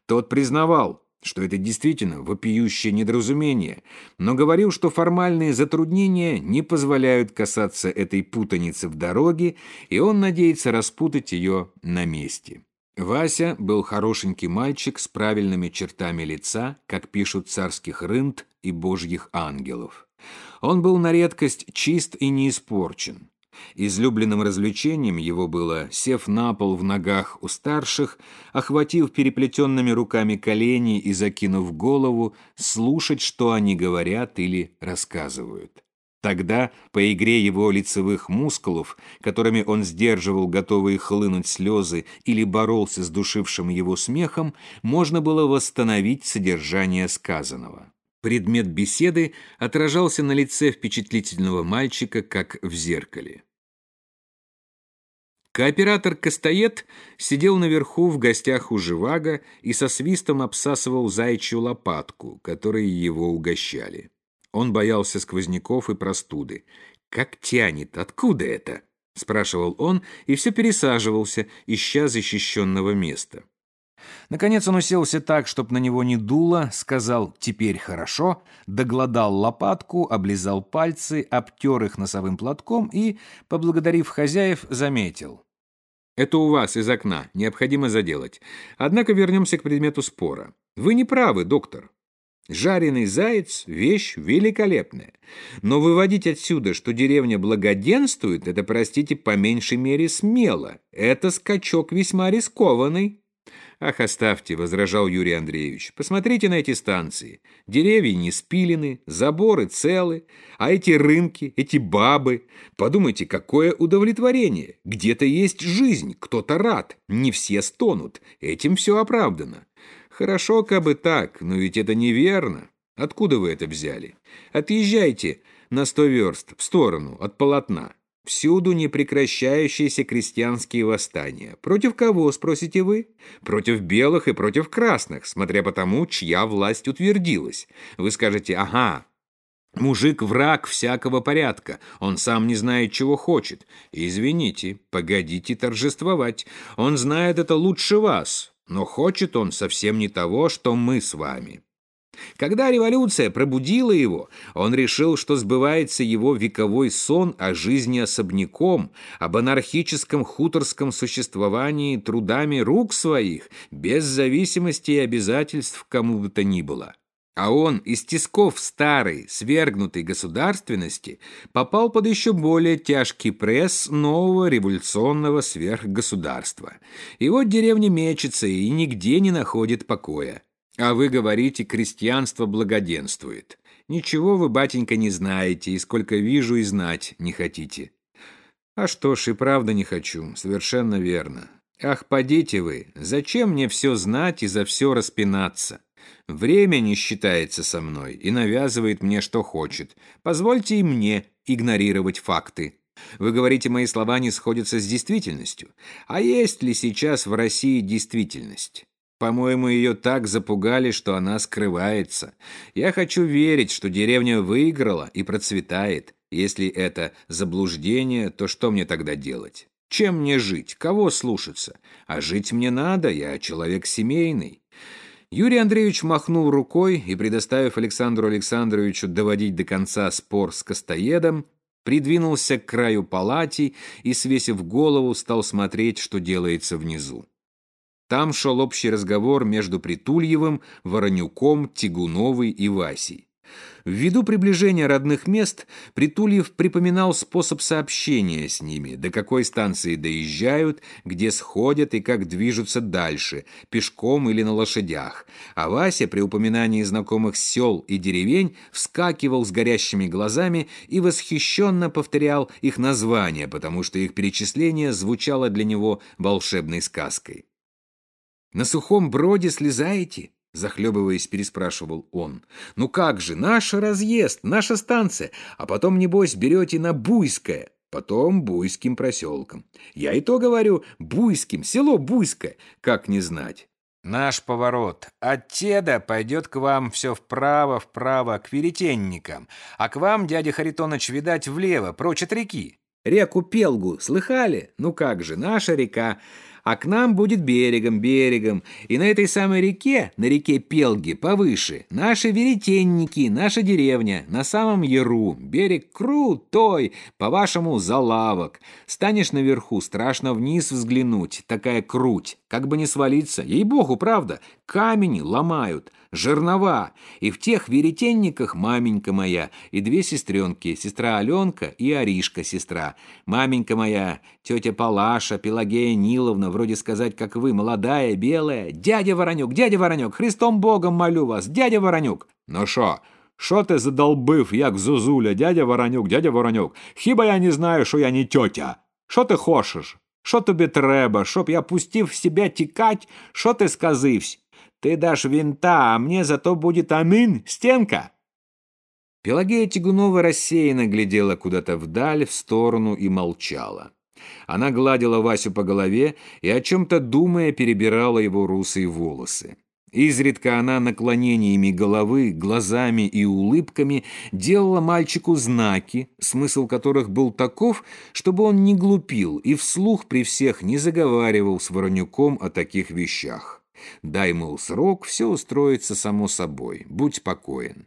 Тот признавал, что это действительно вопиющее недоразумение, но говорил, что формальные затруднения не позволяют касаться этой путаницы в дороге, и он надеется распутать ее на месте. Вася был хорошенький мальчик с правильными чертами лица, как пишут царских рынд и божьих ангелов. Он был на редкость чист и не испорчен. Излюбленным развлечением его было, сев на пол в ногах у старших, охватив переплетенными руками колени и закинув голову, слушать, что они говорят или рассказывают. Тогда, по игре его лицевых мускулов, которыми он сдерживал готовые хлынуть слезы или боролся с душившим его смехом, можно было восстановить содержание сказанного. Предмет беседы отражался на лице впечатлительного мальчика, как в зеркале. Кооператор Костоед сидел наверху в гостях у Живаго и со свистом обсасывал зайчью лопатку, которой его угощали. Он боялся сквозняков и простуды. Как тянет? Откуда это? — спрашивал он, и все пересаживался, ища защищенного места. Наконец он уселся так, чтоб на него не дуло, сказал «теперь хорошо», догладал лопатку, облизал пальцы, обтер их носовым платком и, поблагодарив хозяев, заметил. «Это у вас из окна, необходимо заделать. Однако вернемся к предмету спора. Вы не правы, доктор. Жареный заяц – вещь великолепная. Но выводить отсюда, что деревня благоденствует, это, простите, по меньшей мере смело. Это скачок весьма рискованный. «Ах, оставьте», — возражал Юрий Андреевич. «Посмотрите на эти станции. Деревья не спилены, заборы целы, а эти рынки, эти бабы. Подумайте, какое удовлетворение. Где-то есть жизнь, кто-то рад, не все стонут. Этим все оправдано. Хорошо, как бы так, но ведь это неверно. Откуда вы это взяли? Отъезжайте на сто верст в сторону от полотна. Всюду непрекращающиеся крестьянские восстания. Против кого, спросите вы? Против белых и против красных, смотря по тому, чья власть утвердилась. Вы скажете «Ага, Мужик – враг всякого порядка, он сам не знает, чего хочет. Извините, погодите торжествовать, он знает это лучше вас, но хочет он совсем не того, что мы с вами. Когда революция пробудила его, он решил, что сбывается его вековой сон о жизни особняком, об анархическом хуторском существовании трудами рук своих, без зависимости и обязательств кому бы то ни было. А он из тисков старой, свергнутой государственности попал под еще более тяжкий пресс нового революционного сверхгосударства. И вот деревня мечется и нигде не находит покоя. А вы говорите, крестьянство благоденствует. Ничего вы, батенька, не знаете, и сколько вижу и знать не хотите. А что ж, и правда не хочу, совершенно верно. Ах, подите вы, зачем мне все знать и за все распинаться? Время не считается со мной и навязывает мне, что хочет. Позвольте и мне игнорировать факты. Вы говорите, мои слова не сходятся с действительностью. А есть ли сейчас в России действительность? По-моему, ее так запугали, что она скрывается. Я хочу верить, что деревня выиграла и процветает. Если это заблуждение, то что мне тогда делать? Чем мне жить? Кого слушаться? А жить мне надо, я человек семейный. Юрий Андреевич махнул рукой и, предоставив Александру Александровичу доводить до конца спор с Костоедом, придвинулся к краю палати и, свесив голову, стал смотреть, что делается внизу. Там шел общий разговор между Притульевым, Воронюком, Тягуновой и Васей. Ввиду приближения родных мест, Притульев припоминал способ сообщения с ними, до какой станции доезжают, где сходят и как движутся дальше, пешком или на лошадях. А Вася при упоминании знакомых сел и деревень вскакивал с горящими глазами и восхищенно повторял их названия, потому что их перечисление звучало для него волшебной сказкой. «На сухом броде слезаете?» Захлебываясь, переспрашивал он. «Ну как же, наш разъезд, наша станция, а потом, небось, берете на Буйское, потом Буйским проселком. Я и то говорю, Буйским, село Буйское, как не знать». «Наш поворот. От Теда пойдет к вам все вправо-вправо, к веретенникам, а к вам, дядя Харитоныч, видать, влево, прочь от реки. Реку Пелгу слыхали? Ну как же, наша река а к нам будет берегом, берегом. И на этой самой реке, на реке Пелги, повыше, наши веретенники, наша деревня, на самом яру, берег крутой, по-вашему, залавок. Станешь наверху, страшно вниз взглянуть, такая круть, как бы не свалиться. Ей-богу, правда, камень ломают, жернова, и в тех веретенниках маменька моя и две сестренки, сестра Аленка и Аришка, сестра. Маменька моя, тетя Палаша, Пелагея Ниловна, вроде сказать, как вы, молодая, белая. Дядя Воронюк, дядя Воронюк, Христом Богом молю вас, дядя Воронюк. Ну шо, Що ти задолбив, як зозуля, дядя Воронюк, дядя Воронюк? Хіба я не знаю, що я не тьотя? Що ти хочеш? Що тобі треба, щоб я пустив себе тікать? Що ти сказивсь? Ты дашь винта, а мне зато будет амин, стенка!» Пелагея Тягунова рассеянно глядела куда-то вдаль, в сторону и молчала. Она гладила Васю по голове и, о чем-то думая, перебирала его русые волосы. Изредка она наклонениями головы, глазами и улыбками делала мальчику знаки, смысл которых был таков, чтобы он не глупил и вслух при всех не заговаривал с Воронюком о таких вещах. Дай, мол, срок, все устроится само собой, будь спокоен.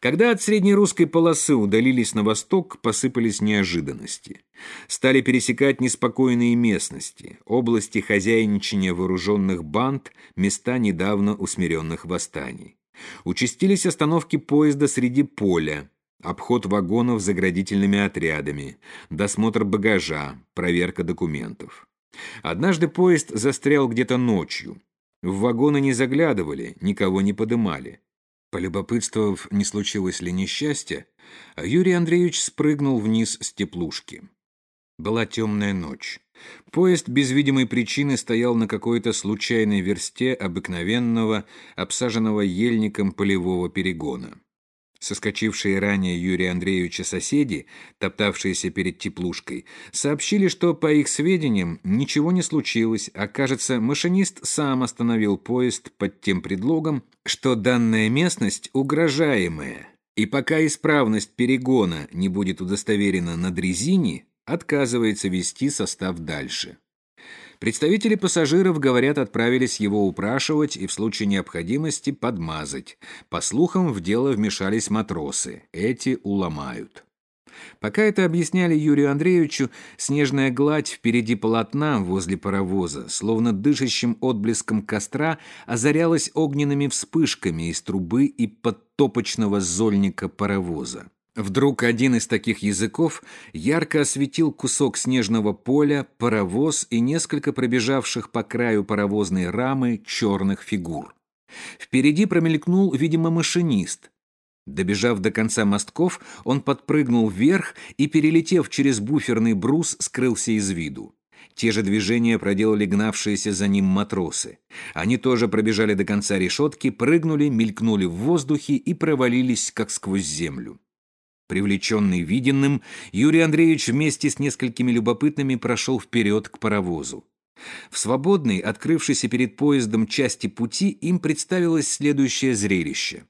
Когда от среднерусской полосы удалились на восток, посыпались неожиданности. Стали пересекать неспокойные местности, области хозяйничания вооруженных банд, места недавно усмиренных восстаний. Участились остановки поезда среди поля, обход вагонов заградительными отрядами, досмотр багажа, проверка документов. Однажды поезд застрял где-то ночью. В вагоны не заглядывали, никого не подымали. Полюбопытствовав, не случилось ли несчастья, Юрий Андреевич спрыгнул вниз с теплушки. Была темная ночь. Поезд без видимой причины стоял на какой-то случайной версте обыкновенного, обсаженного ельником полевого перегона. Соскочившие ранее Юрия Андреевича соседи, топтавшиеся перед теплушкой, сообщили, что, по их сведениям, ничего не случилось, а, кажется, машинист сам остановил поезд под тем предлогом, что данная местность угрожаемая, и пока исправность перегона не будет удостоверена на дрезине, отказывается вести состав дальше. Представители пассажиров, говорят, отправились его упрашивать и в случае необходимости подмазать. По слухам, в дело вмешались матросы. Эти уломают. Пока это объясняли Юрию Андреевичу, снежная гладь впереди полотна возле паровоза, словно дышащим отблеском костра, озарялась огненными вспышками из трубы и подтопочного зольника паровоза. Вдруг один из таких языков ярко осветил кусок снежного поля, паровоз и несколько пробежавших по краю паровозной рамы черных фигур. Впереди промелькнул, видимо, машинист. Добежав до конца мостков, он подпрыгнул вверх и, перелетев через буферный брус, скрылся из виду. Те же движения проделали гнавшиеся за ним матросы. Они тоже пробежали до конца решетки, прыгнули, мелькнули в воздухе и провалились, как сквозь землю. Привлеченный виденным, Юрий Андреевич вместе с несколькими любопытными прошел вперед к паровозу. В свободной, открывшейся перед поездом части пути им представилось следующее зрелище.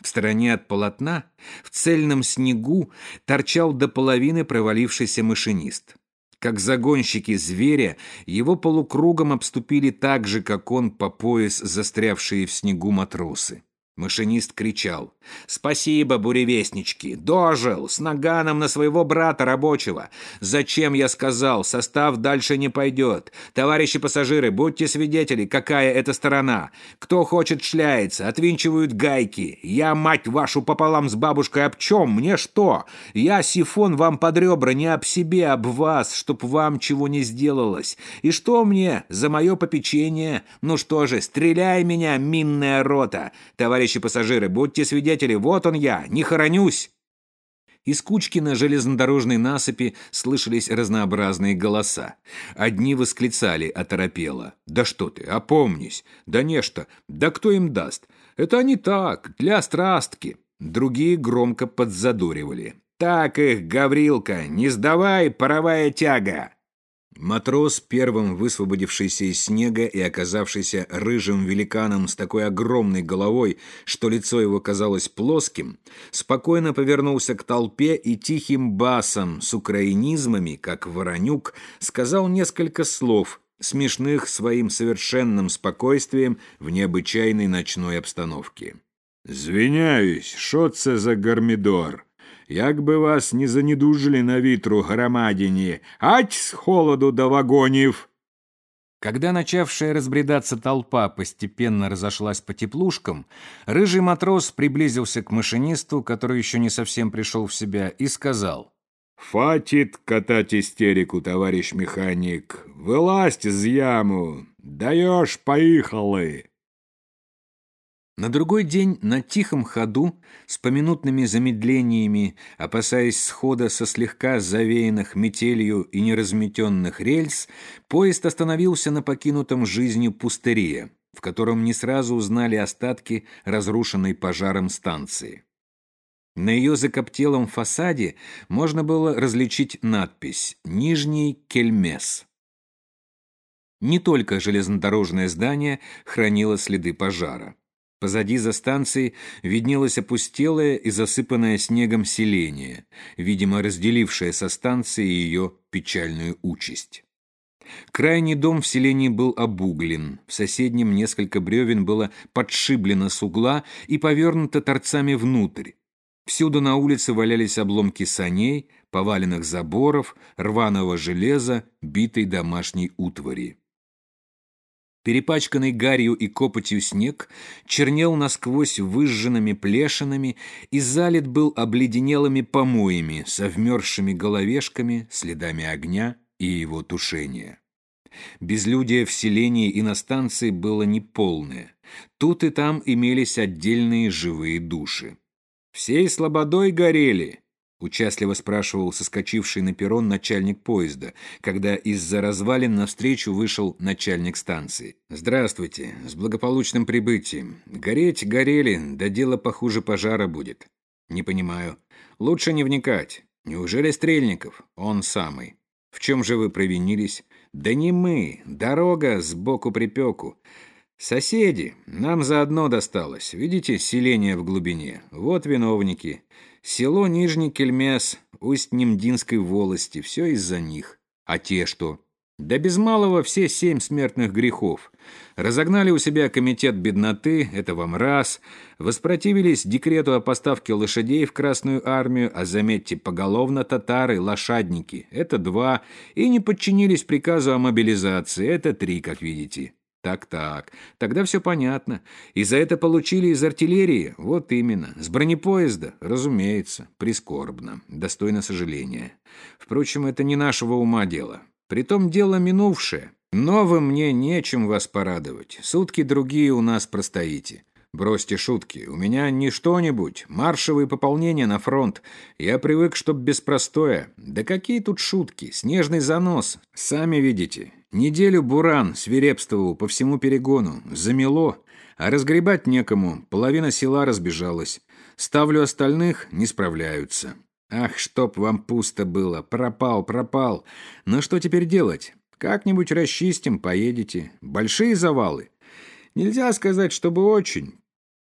В стороне от полотна, в цельном снегу, торчал до половины провалившийся машинист. Как загонщики зверя, его полукругом обступили так же, как он, по пояс застрявшие в снегу матросы. Машинист кричал. «Спасибо, буревестнички! Дожил! С наганом на своего брата рабочего! Зачем я сказал? Состав дальше не пойдет! Товарищи пассажиры, будьте свидетели, какая это сторона! Кто хочет шляется, отвинчивают гайки! Я, мать вашу, пополам с бабушкой об чем? Мне что? Я сифон вам под ребра, не об себе, об вас, чтоб вам чего не сделалось! И что мне за мое попечение? Ну что же, стреляй меня, минная рота! Товарищ товарищи пассажиры, будьте свидетели, вот он я, не хоронюсь!» Из кучки на железнодорожной насыпи слышались разнообразные голоса. Одни восклицали оторопело. «Да что ты, опомнись! Да нечто! Да кто им даст? Это они так, для страстки!» Другие громко подзадоривали. «Так их, Гаврилка, не сдавай, паровая тяга!» Матрос, первым высвободившийся из снега и оказавшийся рыжим великаном с такой огромной головой, что лицо его казалось плоским, спокойно повернулся к толпе и тихим басом с украинизмами, как Воронюк, сказал несколько слов, смешных своим совершенным спокойствием в необычайной ночной обстановке. «Звиняюсь, що це за гармидор? як би вас не занедужили на вітру громадині, ать с холоду до вагонів. Когда начавшая разбредаться толпа постепенно разошлась по теплушкам, рыжий матрос приблизился к машинисту, который еще не совсем пришел в себя, и сказал. «Фатит катать истерику, товарищ механик. Вылазь из яму. Даешь, поехали!» На другой день на тихом ходу, с поминутными замедлениями, опасаясь схода со слегка завеянных метелью и неразметенных рельс, поезд остановился на покинутом жизнью пустыре, в котором не сразу узнали остатки разрушенной пожаром станции. На ее закоптелом фасаде можно было различить надпись «Нижний Кельмес». Не только железнодорожное здание хранило следы пожара. Позади за станцией виднелось опустелое и засыпанное снегом селение, видимо, разделившее со станцией ее печальную участь. Крайний дом в селении был обуглен, в соседнем несколько бревен было подшиблено с угла и повернуто торцами внутрь. Всюду на улице валялись обломки саней, поваленных заборов, рваного железа, битой домашней утвари. Перепачканный гарью и копотью снег чернел насквозь выжженными плешинами и залит был обледенелыми помоями со вмерзшими головешками, следами огня и его тушения. Безлюдие в селении и на станции было неполное. Тут и там имелись отдельные живые души. «Всей слободой горели», Участливо спрашивал соскочивший на перрон начальник поезда, когда из-за развалин навстречу вышел начальник станции. «Здравствуйте, с благополучным прибытием. Гореть горели, да дело похуже пожара будет». «Не понимаю. Лучше не вникать. Неужели Стрельников? Он самый. В чем же вы провинились?» «Да не мы. Дорога сбоку припеку. Соседи. Нам заодно досталось. Видите, селение в глубине. Вот виновники». Село Нижний Кельмес, Усть-Немдинской волости, все из-за них. А те что? Да без малого все семь смертных грехов. Разогнали у себя комитет бедноты, это вам раз. Воспротивились декрету о поставке лошадей в Красную армию, а заметьте, поголовно татары, лошадники, это два. И не подчинились приказу о мобилизации, это три, как видите. Так-так, тогда все понятно. И за это получили из артиллерии? Вот именно. С бронепоезда? Разумеется. Прискорбно. Достойно сожаления. Впрочем, это не нашего ума дело. Притом дело минувшее. Новым мне нечем вас порадовать. Сутки другие у нас простоите. Бросьте шутки. У меня не что-нибудь. Маршевые пополнения на фронт. Я привык, чтоб без простоя. Да какие тут шутки? Снежный занос. Сами видите. Неделю буран свирепствовал по всему перегону, замело, а разгребать некому, половина села разбежалась. Ставлю остальных, не справляются. Ах, чтоб вам пусто было, пропал, пропал. Но что теперь делать? Как-нибудь расчистим, поедете. Большие завалы? Нельзя сказать, чтобы очень.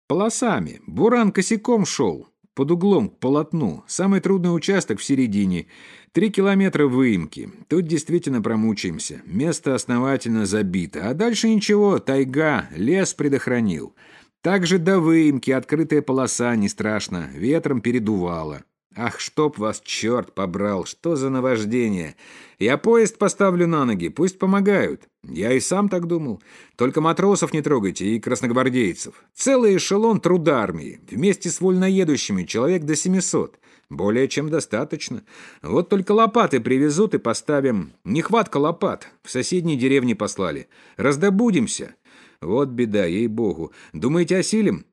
Полосами. Буран косяком шел под углом к полотну. Самый трудный участок в середине. Три километра выемки. Тут действительно промучаемся. Место основательно забито. А дальше ничего, тайга, лес предохранил. Также до выемки открытая полоса, не страшно. Ветром передувало. Ах, чтоб вас черт побрал, что за наваждение. Я поезд поставлю на ноги, пусть помогают. Я и сам так думал. Только матросов не трогайте и красногвардейцев. Целый эшелон труда армии, вместе с вольноедущими, человек до 700. Более чем достаточно. Вот только лопаты привезут и поставим. Нехватка лопат. В соседней деревне послали. Раздобудемся. Вот беда, ей-богу. Думаете, осилим?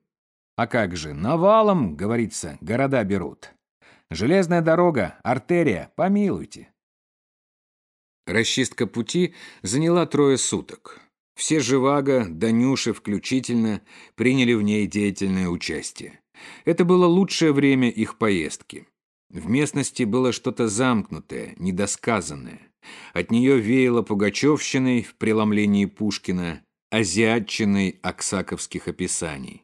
А как же, навалом, говорится, города берут. Железная дорога, артерия, помилуйте. Расчистка пути заняла трое суток. Все Живаго, Данюши включительно, приняли в ней деятельное участие. Это было лучшее время их поездки. В местности было что-то замкнутое, недосказанное. От нее веяло пугачевщиной в преломлении Пушкина, азиатчиной аксаковских описаний.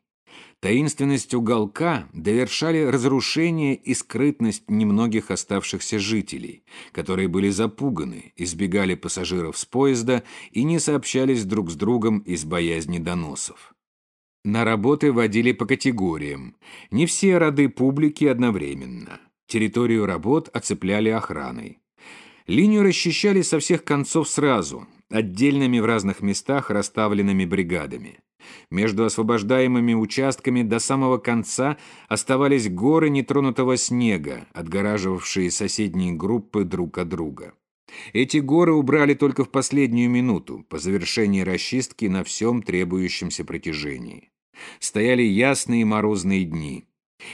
Таинственность уголка довершали разрушение и скрытность немногих оставшихся жителей, которые были запуганы, избегали пассажиров с поезда и не сообщались друг с другом из боязни доносов. На работы водили по категориям. Не все роды публики одновременно. Территорию работ оцепляли охраной. Линию расчищали со всех концов сразу, отдельными в разных местах расставленными бригадами. Между освобождаемыми участками до самого конца оставались горы нетронутого снега, отгораживавшие соседние группы друг от друга. Эти горы убрали только в последнюю минуту, по завершении расчистки на всем требующемся протяжении. Стояли ясные морозные дни.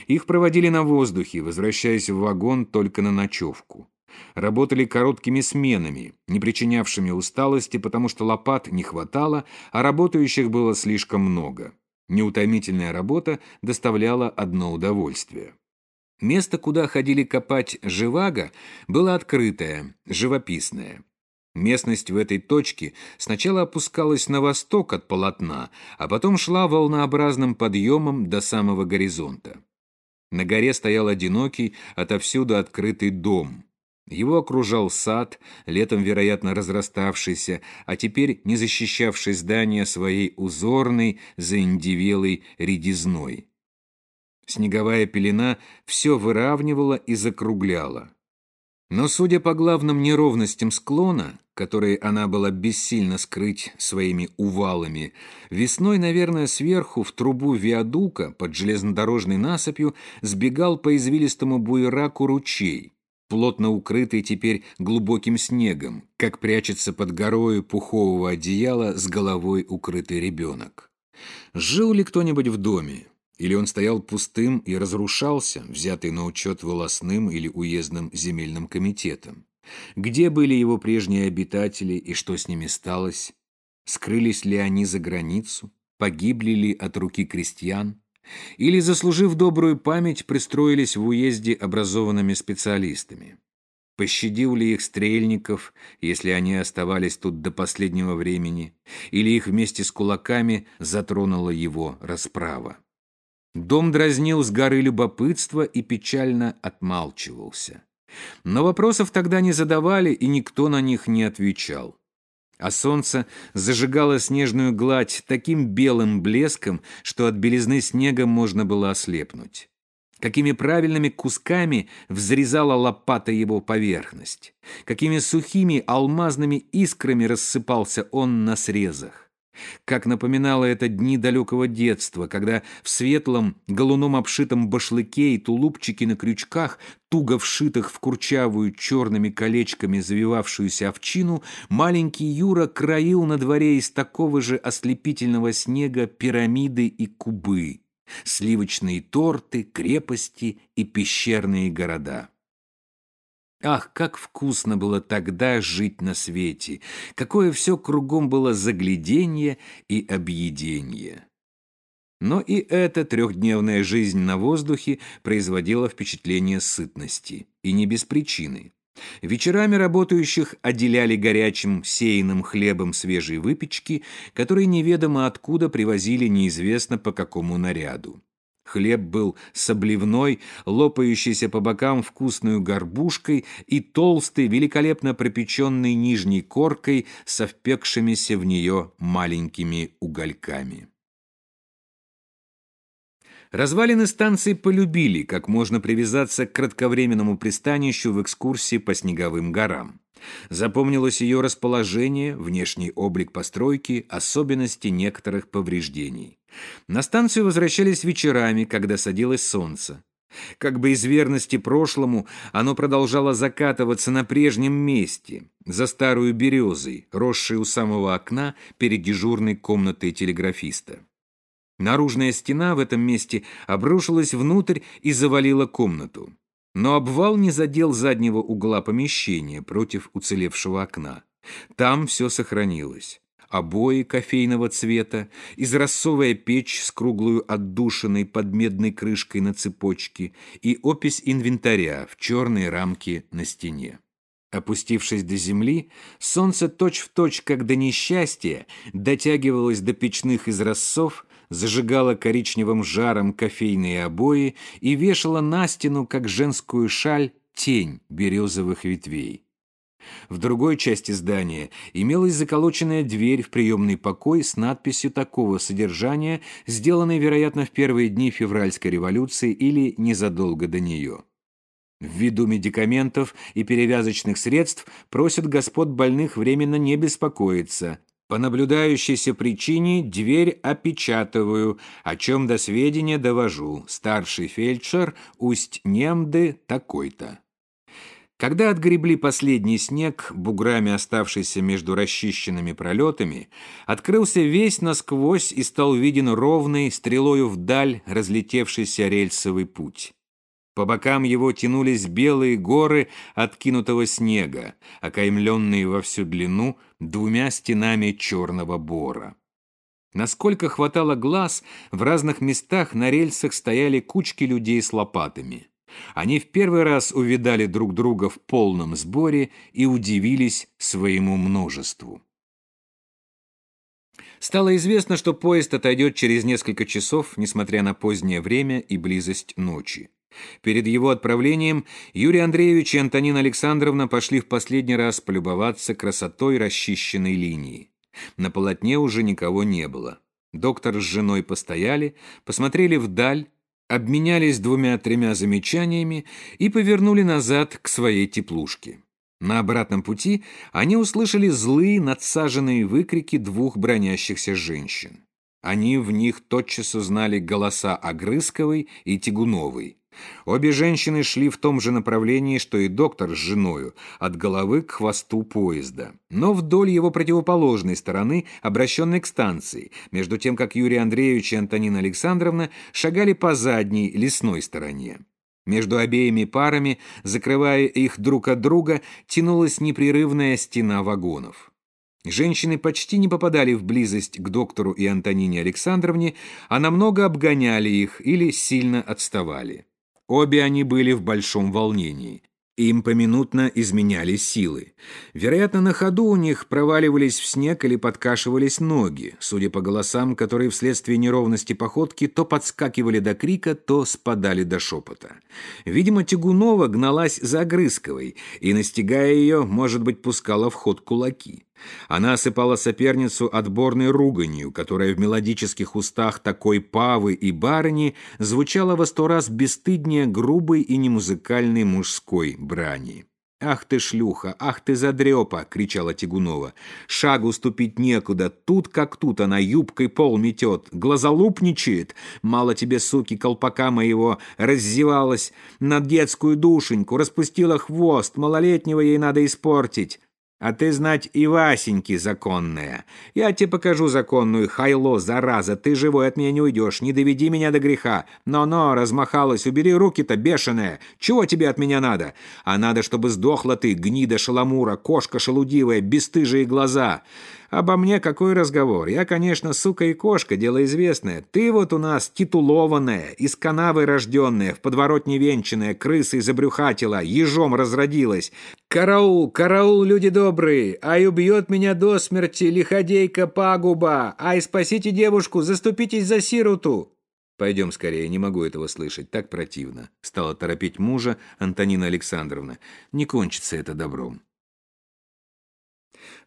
Их проводили на воздухе, возвращаясь в вагон только на ночевку работали короткими сменами, не причинявшими усталости, потому что лопат не хватало, а работающих было слишком много. Неутомительная работа доставляла одно удовольствие. Место, куда ходили копать живаго, было открытое, живописное. Местность в этой точке сначала опускалась на восток от полотна, а потом шла волнообразным подъемом до самого горизонта. На горе стоял одинокий, отовсюду открытый дом. Его окружал сад, летом, вероятно, разраставшийся, а теперь не защищавший здание своей узорной, заиндивелой редизной. Снеговая пелена все выравнивала и закругляла. Но, судя по главным неровностям склона, которые она была бессильно скрыть своими увалами, весной, наверное, сверху в трубу виадука под железнодорожной насыпью сбегал по извилистому буераку ручей, плотно укрытый теперь глубоким снегом, как прячется под горою пухового одеяла с головой укрытый ребенок. Жил ли кто-нибудь в доме? Или он стоял пустым и разрушался, взятый на учет волосным или уездным земельным комитетом? Где были его прежние обитатели и что с ними сталось? Скрылись ли они за границу? Погибли ли от руки крестьян? Или, заслужив добрую память, пристроились в уезде образованными специалистами? Пощадил ли их Стрельников, если они оставались тут до последнего времени? Или их вместе с кулаками затронула его расправа? Дом дразнил с горы любопытства и печально отмалчивался. Но вопросов тогда не задавали, и никто на них не отвечал. А солнце зажигало снежную гладь таким белым блеском, что от белизны снега можно было ослепнуть. Какими правильными кусками взрезала лопата его поверхность. Какими сухими алмазными искрами рассыпался он на срезах. Как напоминало это дни далекого детства, когда в светлом, голуном обшитом башлыке и тулупчике на крючках, туго вшитых в курчавую черными колечками завивавшуюся овчину, маленький Юра краил на дворе из такого же ослепительного снега пирамиды и кубы, сливочные торты, крепости и пещерные города. Ах, как вкусно было тогда жить на свете! Какое все кругом было загляденье и объеденье! Но и эта трехдневная жизнь на воздухе производила впечатление сытности, и не без причины. Вечерами работающих отделяли горячим сеянным хлебом свежей выпечки, которые неведомо откуда привозили неизвестно по какому наряду. Хлеб был с обливной, лопающейся по бокам вкусную горбушкой и толстой, великолепно пропеченной нижней коркой со впекшимися в нее маленькими угольками. Развалины станции полюбили, как можно привязаться к кратковременному пристанищу в экскурсии по снеговым горам. Запомнилось ее расположение, внешний облик постройки, особенности некоторых повреждений. На станцию возвращались вечерами, когда садилось солнце. Как бы из верности прошлому, оно продолжало закатываться на прежнем месте, за старую березой, росшей у самого окна перед дежурной комнатой телеграфиста. Наружная стена в этом месте обрушилась внутрь и завалила комнату. Но обвал не задел заднего угла помещения против уцелевшего окна. Там все сохранилось. Обои кофейного цвета, израсцовая печь с круглую отдушиной под медной крышкой на цепочке и опись инвентаря в черной рамке на стене. Опустившись до земли, солнце точь-в-точь, точь, как до несчастья, дотягивалось до печных изразцов, зажигала коричневым жаром кофейные обои и вешала на стену, как женскую шаль, тень березовых ветвей. В другой части здания имелась заколоченная дверь в приемный покой с надписью такого содержания, сделанной, вероятно, в первые дни февральской революции или незадолго до нее. Ввиду медикаментов и перевязочных средств просят господ больных временно не беспокоиться. По наблюдающейся причине дверь опечатываю, о чем до сведения довожу. Старший фельдшер Усть-Немды такой-то. Когда отгребли последний снег, буграми оставшийся между расчищенными пролетами, открылся весь насквозь и стал виден ровный, стрелою вдаль разлетевшийся рельсовый путь. По бокам его тянулись белые горы откинутого снега, окаймленные во всю длину двумя стенами черного бора. Насколько хватало глаз, в разных местах на рельсах стояли кучки людей с лопатами. Они в первый раз увидали друг друга в полном сборе и удивились своему множеству. Стало известно, что поезд отойдет через несколько часов, несмотря на позднее время и близость ночи. Перед его отправлением Юрий Андреевич и Антонина Александровна пошли в последний раз полюбоваться красотой расчищенной линии. На полотне уже никого не было. Доктор с женой постояли, посмотрели вдаль, обменялись двумя-тремя замечаниями и повернули назад к своей теплушке. На обратном пути они услышали злые надсаженные выкрики двух бронящихся женщин. Они в них тотчас узнали голоса Огрызковой и Тягуновой. Обе женщины шли в том же направлении, что и доктор с женою, от головы к хвосту поезда, но вдоль его противоположной стороны, обращенной к станции, между тем, как Юрий Андреевич и Антонина Александровна шагали по задней, лесной стороне. Между обеими парами, закрывая их друг от друга, тянулась непрерывная стена вагонов. Женщины почти не попадали в близость к доктору и Антонине Александровне, а намного обгоняли их или сильно отставали. Обе они были в большом волнении. Им поминутно изменялись силы. Вероятно, на ходу у них проваливались в снег или подкашивались ноги, судя по голосам, которые вследствие неровности походки то подскакивали до крика, то спадали до шепота. Видимо, Тягунова гналась за Огрызковой и, настигая ее, может быть, пускала в ход кулаки. Она осыпала соперницу отборной руганью, которая в мелодических устах такой павы и барыни звучала во сто раз бесстыднее грубой и немузыкальной мужской брани. «Ах ты, шлюха! Ах ты, задрепа!» — кричала Тягунова. «Шагу ступить некуда. Тут как тут она юбкой пол метет. Глазолупничает. Мало тебе, суки, колпака моего. Раззевалась на детскую душеньку. Распустила хвост. Малолетнего ей надо испортить. А ты знать и Васеньки законная. Я тебе покажу законную, хайло, зараза, ты живой от меня не уйдешь, не доведи меня до греха. Но-но, размахалась, убери руки-то, бешеная. Чего тебе от меня надо? А надо, чтобы сдохла ты, гнида шаламура, кошка шелудивая, бесстыжие глаза. Обо мне какой разговор? Я, конечно, сука и кошка, дело известное. Ты вот у нас титулованная, из канавы рожденная, в подворотне венчанная, крысы забрюхатила, ежом разродилась. Караул, караул, люди добрые! Ай, убьет меня до смерти, лиходейка пагуба! Ай, спасите девушку, заступитесь за сироту!» «Пойдем скорее, не могу этого слышать, так противно», — стала торопить мужа Антонина Александровна. «Не кончится это добром».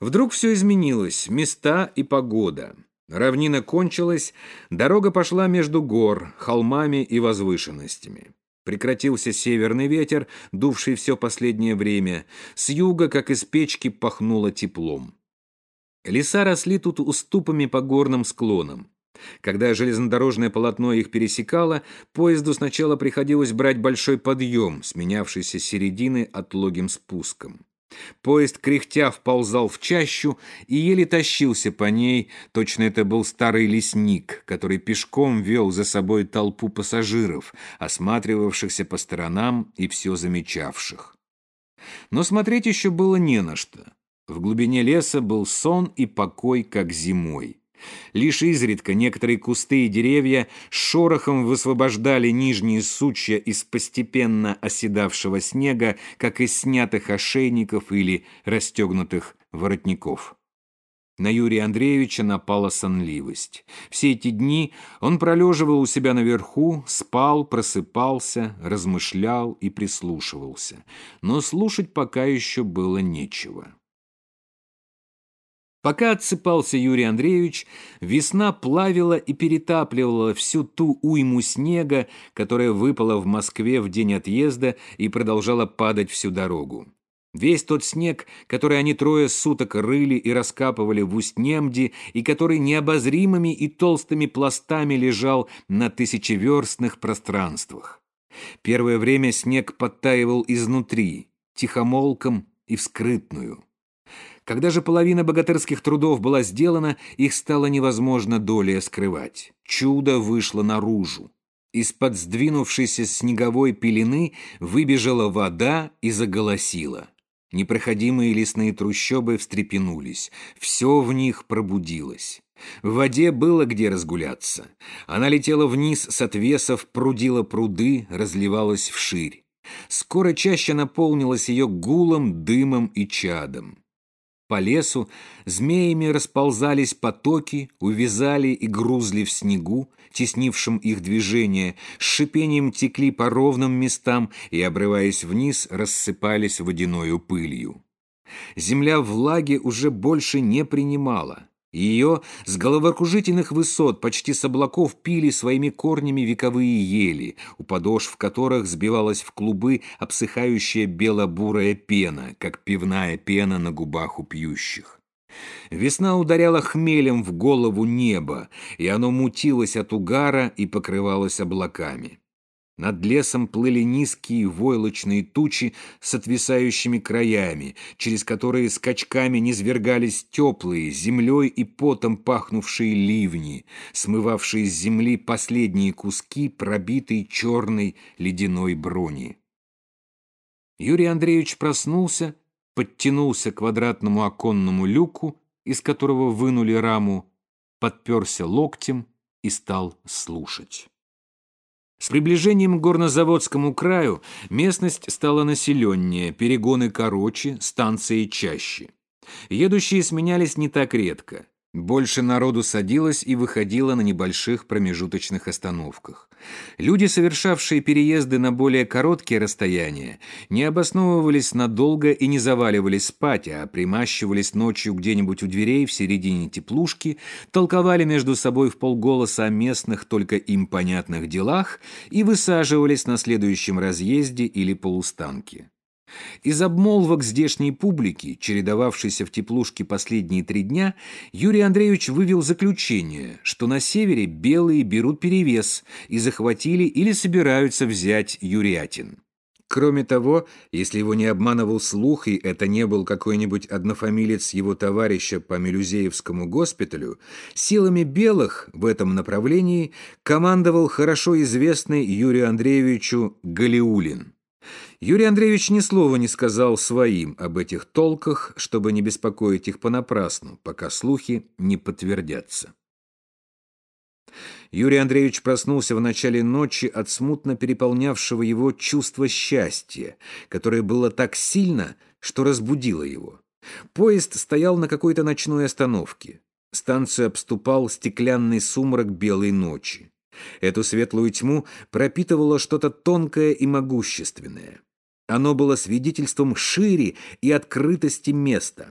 Вдруг все изменилось, места и погода. Равнина кончилась, дорога пошла между гор, холмами и возвышенностями. Прекратился северный ветер, дувший все последнее время. С юга, как из печки, пахнуло теплом. Леса росли тут уступами по горным склонам. Когда железнодорожное полотно их пересекало, поезду сначала приходилось брать большой подъем, сменявшийся середины отлогим спуском. Поезд кряхтя вползал в чащу и еле тащился по ней, точно это был старый лесник, который пешком вел за собой толпу пассажиров, осматривавшихся по сторонам и все замечавших. Но смотреть еще было не на что. В глубине леса был сон и покой, как зимой. Лишь изредка некоторые кусты и деревья шорохом высвобождали нижние сучья из постепенно оседавшего снега, как из снятых ошейников или расстегнутых воротников. На Юрия Андреевича напала сонливость. Все эти дни он пролеживал у себя наверху, спал, просыпался, размышлял и прислушивался. Но слушать пока еще было нечего. Пока отсыпался Юрий Андреевич, весна плавила и перетапливала всю ту уйму снега, которая выпала в Москве в день отъезда и продолжала падать всю дорогу. Весь тот снег, который они трое суток рыли и раскапывали в Усть-Немде, и который необозримыми и толстыми пластами лежал на тысячеверстных пространствах. Первое время снег подтаивал изнутри, тихомолком и вскрытную. Когда же половина богатырских трудов была сделана, их стало невозможно долее скрывать. Чудо вышло наружу. Из-под сдвинувшейся снеговой пелены выбежала вода и заголосила. Непроходимые лесные трущобы встрепенулись. Все в них пробудилось. В воде было где разгуляться. Она летела вниз с отвесов, прудила пруды, разливалась вширь. Скоро чаще наполнилась ее гулом, дымом и чадом. По лесу змеями расползались потоки, увязали и грузли в снегу, теснившем их движение, с шипением текли по ровным местам и, обрываясь вниз, рассыпались водяною пылью. Земля влаги уже больше не принимала. Ее с головокружительных высот, почти с облаков, пили своими корнями вековые ели, у подошв которых сбивалась в клубы обсыхающая бело-бурая пена, как пивная пена на губах у пьющих. Весна ударяла хмелем в голову неба, и оно мутилось от угара и покрывалось облаками. Над лесом плыли низкие войлочные тучи с отвисающими краями, через которые скачками низвергались теплые, землей и потом пахнувшие ливни, смывавшие с земли последние куски пробитой черной ледяной брони. Юрий Андреевич проснулся, подтянулся к квадратному оконному люку, из которого вынули раму, подперся локтем и стал слушать. С приближением к горнозаводскому краю местность стала населеннее, перегоны короче, станции чаще. Едущие сменялись не так редко. Больше народу садилось и выходило на небольших промежуточных остановках. Люди, совершавшие переезды на более короткие расстояния, не обосновывались надолго и не заваливались спать, а примащивались ночью где-нибудь у дверей в середине теплушки, толковали между собой в полголоса о местных, только им понятных делах и высаживались на следующем разъезде или полустанке. Из обмолвок здешней публики, чередовавшейся в теплушке последние три дня, Юрий Андреевич вывел заключение, что на севере белые берут перевес и захватили или собираются взять Юрятин. Кроме того, если его не обманывал слух, и это не был какой-нибудь однофамилец его товарища по Мелюзеевскому госпиталю, силами белых в этом направлении командовал хорошо известный Юрию Андреевичу Галиулин. Юрий Андреевич ни слова не сказал своим об этих толках, чтобы не беспокоить их понапрасну, пока слухи не подтвердятся. Юрий Андреевич проснулся в начале ночи от смутно переполнявшего его чувства счастья, которое было так сильно, что разбудило его. Поезд стоял на какой-то ночной остановке. Станцию обступал стеклянный сумрак белой ночи. Эту светлую тьму пропитывало что-то тонкое и могущественное. Оно было свидетельством шире и открытости места.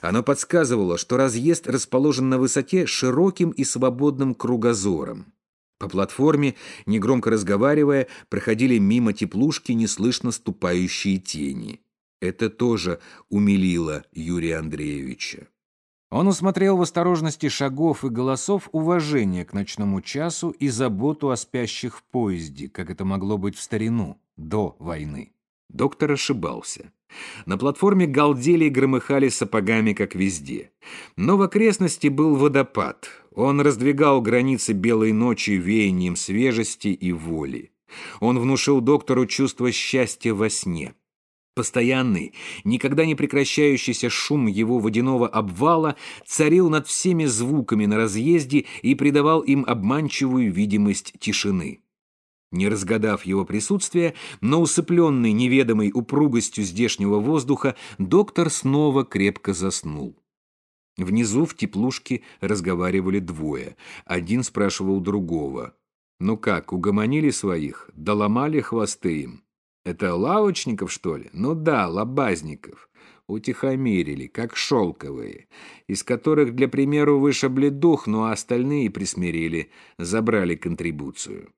Оно подсказывало, что разъезд расположен на высоте широким и свободным кругозором. По платформе, негромко разговаривая, проходили мимо теплушки неслышно ступающие тени. Это тоже умилило Юрия Андреевича. Он усмотрел в осторожности шагов и голосов уважение к ночному часу и заботу о спящих в поезде, как это могло быть в старину, до войны. Доктор ошибался. На платформе галдели и громыхали сапогами, как везде. Но в окрестности был водопад. Он раздвигал границы белой ночи веянием свежести и воли. Он внушил доктору чувство счастья во сне. Постоянный, никогда не прекращающийся шум его водяного обвала царил над всеми звуками на разъезде и придавал им обманчивую видимость тишины. Не разгадав его присутствие, но усыпленный неведомой упругостью здешнего воздуха, доктор снова крепко заснул. Внизу в теплушке разговаривали двое. Один спрашивал другого. «Ну как, угомонили своих? Доломали хвосты им?» Это лавочников, что ли? Ну да, лобазников. Утихомирили, как шелковые, из которых, для примеру, вышибли дух, ну а остальные присмирили, забрали контрибуцию.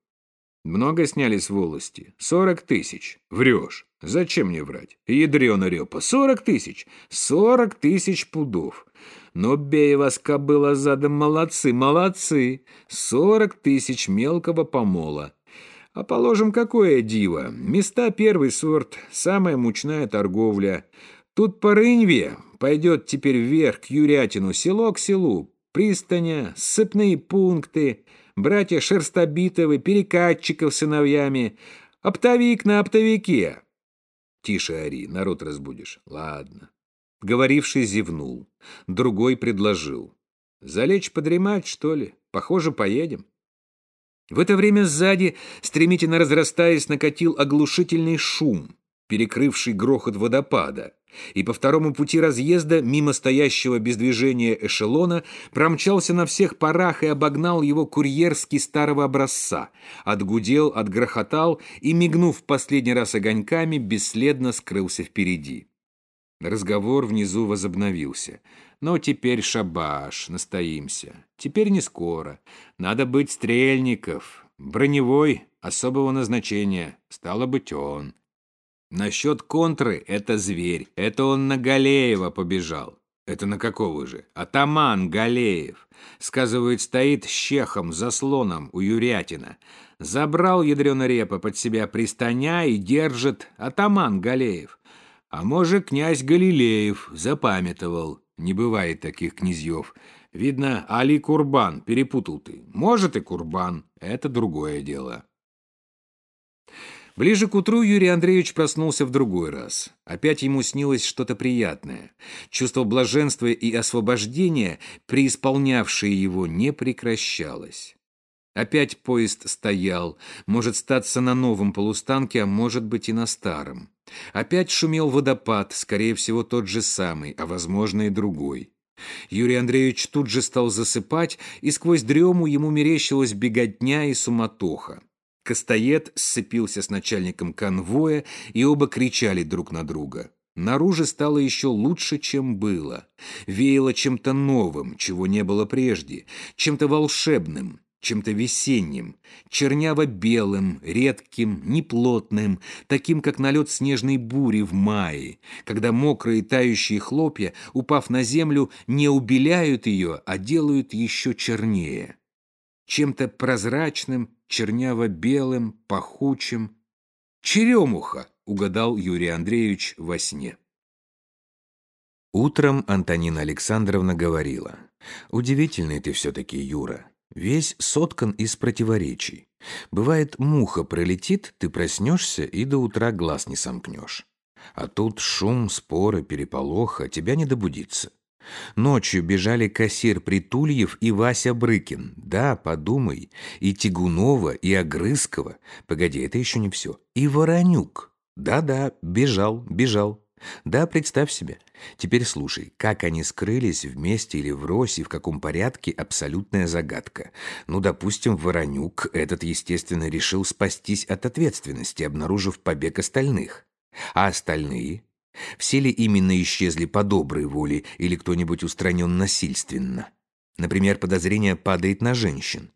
Много сняли с волости? Сорок тысяч. Врешь. Зачем мне врать? Ядрена репа. Сорок тысяч. Сорок тысяч пудов. Но бей вас, кобыла задом, молодцы, молодцы. Сорок тысяч мелкого помола. А положим, какое диво. Места первый сорт, самая мучная торговля. Тут по Рыньве пойдет теперь вверх к Юрятину, село к селу, пристаня, сыпные пункты, братья Шерстобитовы, перекатчиков сыновьями, оптовик на оптовике. Тише ори, народ разбудишь. Ладно. Говоривший зевнул. Другой предложил. Залечь подремать, что ли? Похоже, поедем. В это время сзади, стремительно разрастаясь, накатил оглушительный шум, перекрывший грохот водопада, и по второму пути разъезда, мимо стоящего без движения эшелона, промчался на всех парах и обогнал его курьерский старого образца, отгудел, отгрохотал и, мигнув последний раз огоньками, бесследно скрылся впереди. Разговор внизу возобновился. «Ну, теперь шабаш, настоимся. Теперь не скоро. Надо быть стрельников. Броневой, особого назначения. Стало быть, он. Насчет контры — это зверь. Это он на Галеева побежал. Это на какого же? Атаман Галеев. Сказывает, стоит с чехом, заслоном у Юрятина. Забрал ядрена репа под себя пристаня и держит атаман Галеев. А может, князь Галилеев запамятовал. Не бывает таких князьев. Видно, Али Курбан, перепутал ты. Может и Курбан, это другое дело. Ближе к утру Юрий Андреевич проснулся в другой раз. Опять ему снилось что-то приятное. Чувство блаженства и освобождения, преисполнявшее его, не прекращалось. Опять поезд стоял, может статься на новом полустанке, а может быть и на старом. Опять шумел водопад, скорее всего, тот же самый, а, возможно, и другой. Юрий Андреевич тут же стал засыпать, и сквозь дрему ему мерещилась беготня и суматоха. Костоед сцепился с начальником конвоя, и оба кричали друг на друга. Наружу стало еще лучше, чем было. Веяло чем-то новым, чего не было прежде, чем-то волшебным чем-то весенним, черняво-белым, редким, неплотным, таким, как налет снежной бури в мае, когда мокрые тающие хлопья, упав на землю, не убеляют ее, а делают еще чернее. Чем-то прозрачным, черняво-белым, пахучим. «Черемуха!» — угадал Юрий Андреевич во сне. Утром Антонина Александровна говорила. «Удивительный ты все-таки, Юра. Весь соткан из противоречий. Бывает, муха пролетит, ты проснешься и до утра глаз не сомкнешь. А тут шум, споры, переполох, а тебя не добудиться. Ночью бежали кассир Притульев и Вася Брыкин. Да, подумай. И Тигунова, и Огрызкова. Погоди, это еще не все. И Воронюк. Да-да, бежал, бежал. Да, представь себе. Теперь слушай, как они скрылись вместе или врозь и в каком порядке – абсолютная загадка. Ну, допустим, Воронюк этот, естественно, решил спастись от ответственности, обнаружив побег остальных. А остальные? Все ли именно исчезли по доброй воле или кто-нибудь устранен насильственно? Например, подозрение падает на женщин.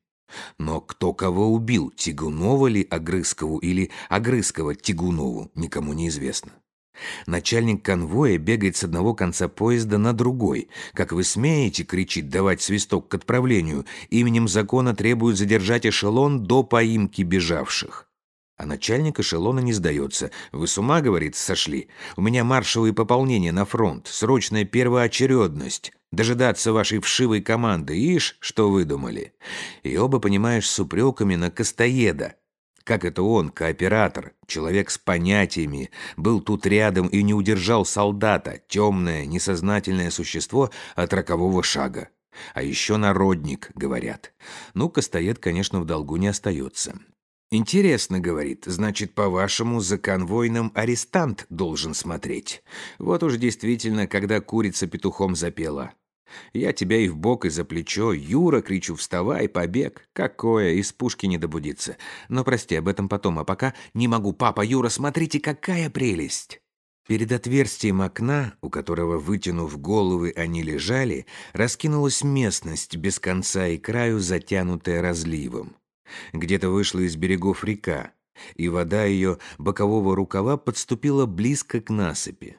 Но кто кого убил, Тигунова ли Огрызкову или Огрызкова Тигунову, никому не известно. Начальник конвоя бегает с одного конца поезда на другой. «Как вы смеете, — кричит, — давать свисток к отправлению? Именем закона требуют задержать эшелон до поимки бежавших». А начальник эшелона не сдается. «Вы с ума, — говорит, — сошли? У меня маршевые пополнения на фронт, срочная первоочередность. Дожидаться вашей вшивой команды. Ишь, что выдумали?» И оба, понимаешь, с упреками на Костоеда. Как это он, кооператор, человек с понятиями, был тут рядом и не удержал солдата, темное, несознательное существо от рокового шага. А еще народник, говорят. Ну, Костоед, конечно, в долгу не остается. «Интересно, — говорит, — значит, по-вашему, за конвойным арестант должен смотреть. Вот уж действительно, когда курица петухом запела. Я тебя и в бок, и за плечо. Юра, кричу, вставай, побег. Какое, из пушки не добудиться. Но прости, об этом потом. А пока не могу. Папа, Юра, смотрите, какая прелесть. Перед отверстием окна, у которого, вытянув головы, они лежали, раскинулась местность без конца и краю, затянутая разливом. Где-то вышла из берегов река, и вода ее бокового рукава подступила близко к насыпи.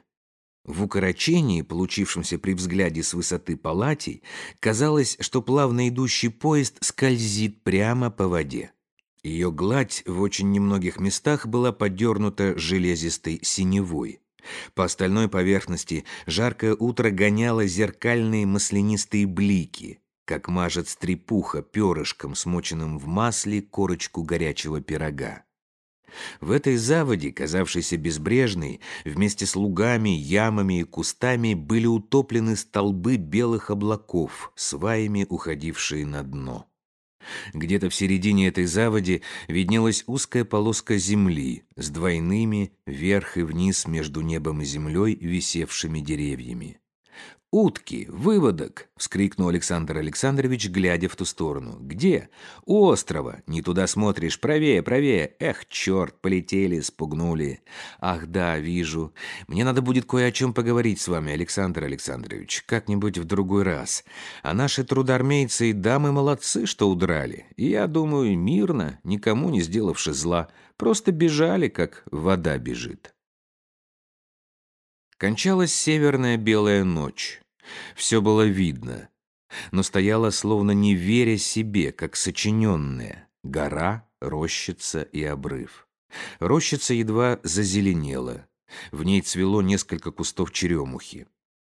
В укорочении, получившемся при взгляде с высоты палатей, казалось, что плавно идущий поезд скользит прямо по воде. Ее гладь в очень немногих местах была подернута железистой синевой. По остальной поверхности жаркое утро гоняло зеркальные маслянистые блики, как мажет стрепуха перышком, смоченным в масле, корочку горячего пирога. В этой заводе, казавшейся безбрежной, вместе с лугами, ямами и кустами были утоплены столбы белых облаков, сваями уходившие на дно. Где-то в середине этой заводи виднелась узкая полоска земли с двойными вверх и вниз между небом и землей висевшими деревьями. «Утки! Выводок!» — вскрикнул Александр Александрович, глядя в ту сторону. «Где?» «У острова! Не туда смотришь! Правее, правее! Эх, черт, полетели, спугнули!» «Ах, да, вижу. Мне надо будет кое о чем поговорить с вами, Александр Александрович, как-нибудь в другой раз. А наши трудармейцы и дамы молодцы, что удрали. Я думаю, мирно, никому не сделавши зла, просто бежали, как вода бежит». Кончалась северная белая ночь. Все было видно, но стояла словно не веря себе, как сочиненная. Гора, рощица и обрыв. Рощица едва зазеленела. В ней цвело несколько кустов черемухи.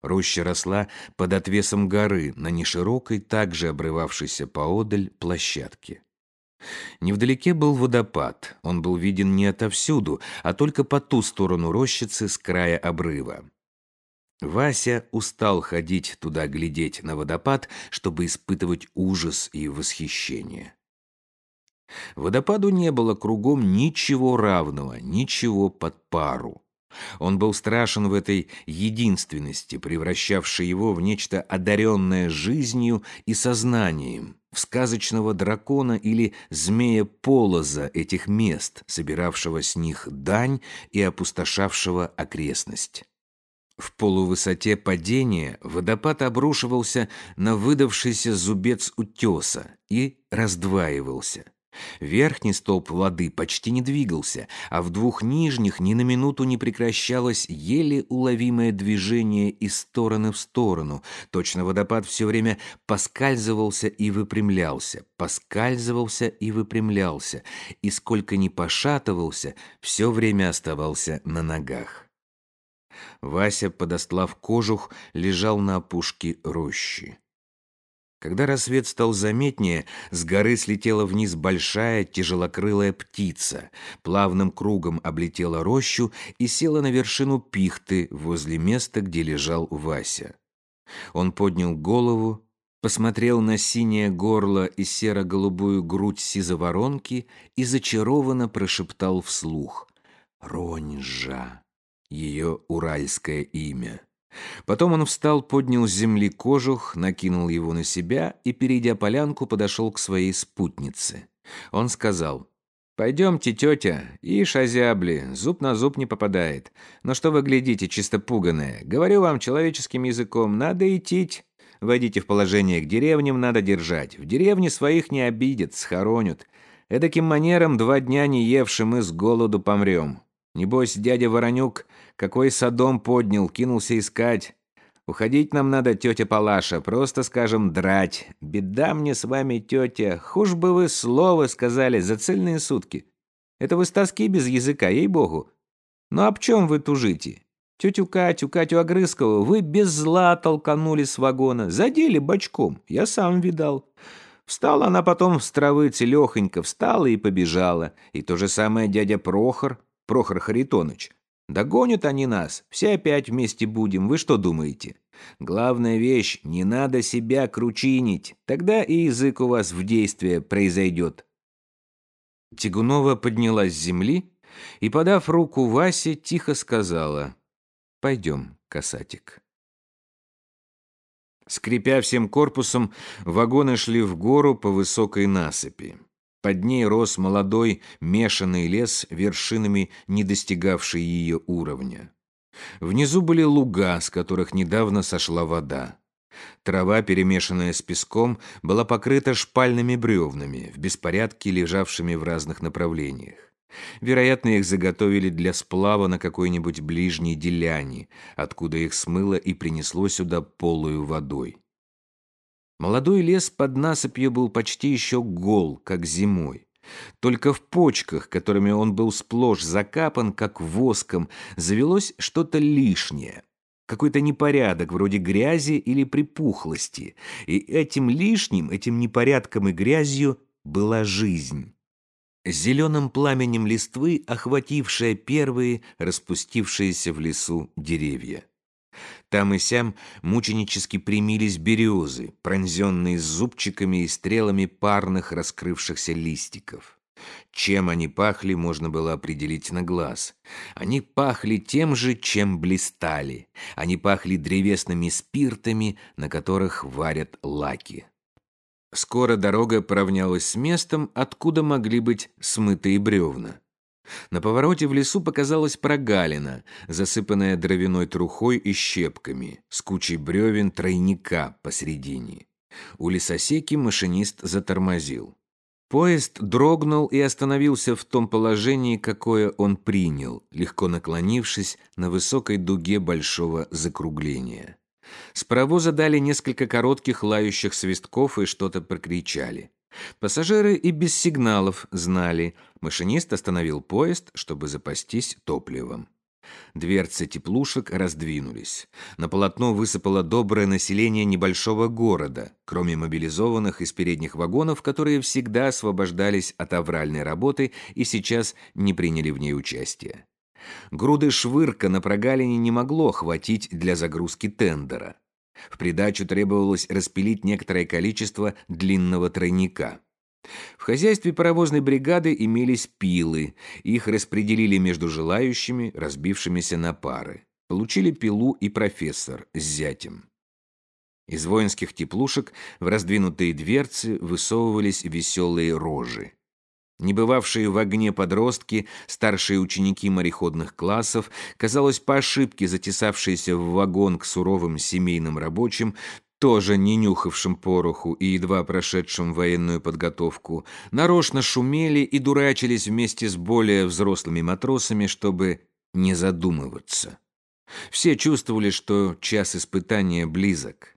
Роща росла под отвесом горы на неширокой, также обрывавшейся поодаль, площадке. Невдалеке был водопад. Он был виден не отовсюду, а только по ту сторону рощицы с края обрыва. Вася устал ходить туда глядеть на водопад, чтобы испытывать ужас и восхищение. Водопаду не было кругом ничего равного, ничего под пару. Он был страшен в этой единственности, превращавшей его в нечто одаренное жизнью и сознанием, в сказочного дракона или змея-полоза этих мест, собиравшего с них дань и опустошавшего окрестность. В полувысоте падения водопад обрушивался на выдавшийся зубец утеса и раздваивался. Верхний столб воды почти не двигался, а в двух нижних ни на минуту не прекращалось еле уловимое движение из стороны в сторону. Точно водопад все время поскальзывался и выпрямлялся, поскальзывался и выпрямлялся, и сколько ни пошатывался, все время оставался на ногах. Вася, подостлав кожух, лежал на опушке рощи. Когда рассвет стал заметнее, с горы слетела вниз большая тяжелокрылая птица, плавным кругом облетела рощу и села на вершину пихты возле места, где лежал Вася. Он поднял голову, посмотрел на синее горло и серо-голубую грудь сизоворонки и зачарованно прошептал вслух «Роньжа» ее уральское имя. Потом он встал, поднял с земли кожух, накинул его на себя и, перейдя полянку, подошел к своей спутнице. Он сказал, «Пойдемте, тетя, ишь озябли, зуб на зуб не попадает. Но что вы глядите, чисто пуганое? Говорю вам человеческим языком, надо идти. Войдите в положение, к деревням надо держать. В деревне своих не обидят, схоронят. Эдаким манером два дня не евши мы с голоду помрем. Небось, дядя Воронюк какой садом поднял, кинулся искать. Уходить нам надо, тетя Палаша, просто скажем драть. Беда мне с вами, тетя, хуж бы вы слово сказали за цельные сутки. Это вы с тоски без языка, ей-богу. Ну об чем вы тужите? Тетю Катю, Катю Огрызкову вы без зла толканули с вагона, задели бочком, я сам видал. Встала она потом с травы целехонько, встала и побежала. И то же самое дядя Прохор, Прохор Харитоныч. Догонят они нас, все опять вместе будем, вы что думаете? Главная вещь, не надо себя кручинить, тогда и язык у вас в действие произойдет. Тягунова поднялась с земли и, подав руку Васе, тихо сказала «Пойдем, касатик». Скрипя всем корпусом, вагоны шли в гору по высокой насыпи. Под ней рос молодой мешанный лес, вершинами не достигавший ее уровня. Внизу были луга, с которых недавно сошла вода. Трава, перемешанная с песком, была покрыта шпальными бревнами, в беспорядке лежавшими в разных направлениях. Вероятно, их заготовили для сплава на какой-нибудь ближней деляне, откуда их смыло и принесло сюда полую водой. Молодой лес под насыпью был почти еще гол, как зимой. Только в почках, которыми он был сплошь закапан, как воском, завелось что-то лишнее. Какой-то непорядок, вроде грязи или припухлости. И этим лишним, этим непорядком и грязью была жизнь. зеленым пламенем листвы, охватившая первые распустившиеся в лесу деревья. Там и сям мученически примились березы, пронзенные зубчиками и стрелами парных раскрывшихся листиков. Чем они пахли, можно было определить на глаз. Они пахли тем же, чем блистали. Они пахли древесными спиртами, на которых варят лаки. Скоро дорога поравнялась с местом, откуда могли быть смытые бревна. На повороте в лесу показалась прогалина, засыпанная дровяной трухой и щепками, с кучей бревен тройника посредине. У лесосеки машинист затормозил. Поезд дрогнул и остановился в том положении, какое он принял, легко наклонившись на высокой дуге большого закругления. С паровоза дали несколько коротких лающих свистков и что-то прокричали. Пассажиры и без сигналов знали. Машинист остановил поезд, чтобы запастись топливом. Дверцы теплушек раздвинулись. На полотно высыпало доброе население небольшого города, кроме мобилизованных из передних вагонов, которые всегда освобождались от авральной работы и сейчас не приняли в ней участие. Груды швырка на прогалине не могло хватить для загрузки тендера. В придачу требовалось распилить некоторое количество длинного тройника. В хозяйстве паровозной бригады имелись пилы, их распределили между желающими, разбившимися на пары. Получили пилу и профессор с зятем. Из воинских теплушек в раздвинутые дверцы высовывались веселые рожи. Не бывавшие в огне подростки, старшие ученики мореходных классов, казалось, по ошибке затесавшиеся в вагон к суровым семейным рабочим, тоже не нюхавшим пороху и едва прошедшим военную подготовку, нарочно шумели и дурачились вместе с более взрослыми матросами, чтобы не задумываться. Все чувствовали, что час испытания близок.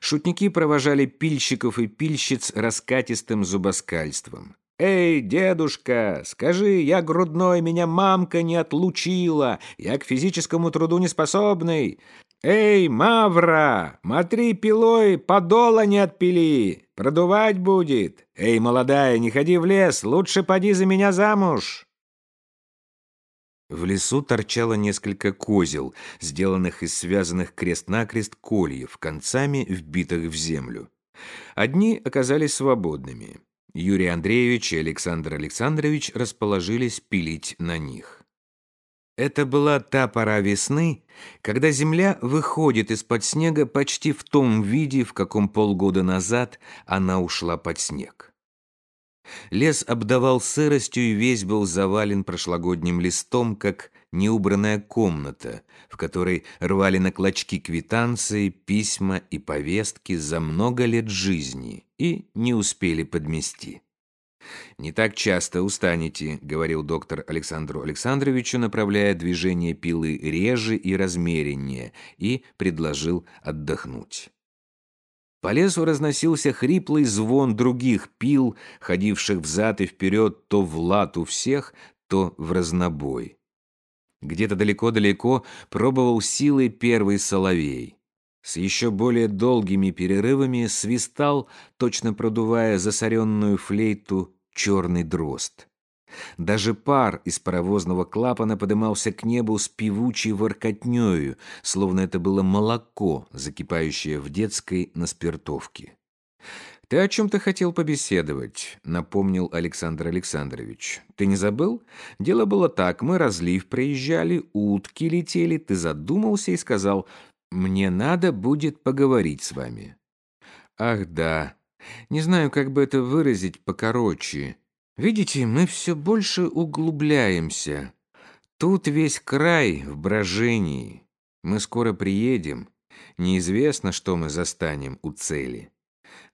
Шутники провожали пильщиков и пильщиц раскатистым зубоскальством. «Эй, дедушка, скажи, я грудной, меня мамка не отлучила, я к физическому труду не способный. Эй, Мавра, смотри пилой, подола не отпили, продувать будет. Эй, молодая, не ходи в лес, лучше поди за меня замуж». В лесу торчало несколько козел, сделанных из связанных крест-накрест кольев, концами вбитых в землю. Одни оказались свободными. Юрий Андреевич и Александр Александрович расположились пилить на них. Это была та пора весны, когда земля выходит из-под снега почти в том виде, в каком полгода назад она ушла под снег. Лес обдавал сыростью и весь был завален прошлогодним листом, как неубранная комната, в которой рвали на клочки квитанции, письма и повестки за много лет жизни и не успели подмести. «Не так часто устанете», — говорил доктор Александру Александровичу, направляя движение пилы реже и размереннее, и предложил отдохнуть. По лесу разносился хриплый звон других пил, ходивших взад и вперед то в лад у всех, то в разнобой. Где-то далеко-далеко пробовал силы первый соловей. С еще более долгими перерывами свистал, точно продувая засоренную флейту, черный дрозд. Даже пар из паровозного клапана подымался к небу с певучей воркотнёю, словно это было молоко, закипающее в детской на спиртовке. «Ты о чем-то хотел побеседовать», — напомнил Александр Александрович. «Ты не забыл? Дело было так, мы разлив проезжали, утки летели, ты задумался и сказал, мне надо будет поговорить с вами». «Ах, да. Не знаю, как бы это выразить покороче. Видите, мы все больше углубляемся. Тут весь край в брожении. Мы скоро приедем. Неизвестно, что мы застанем у цели».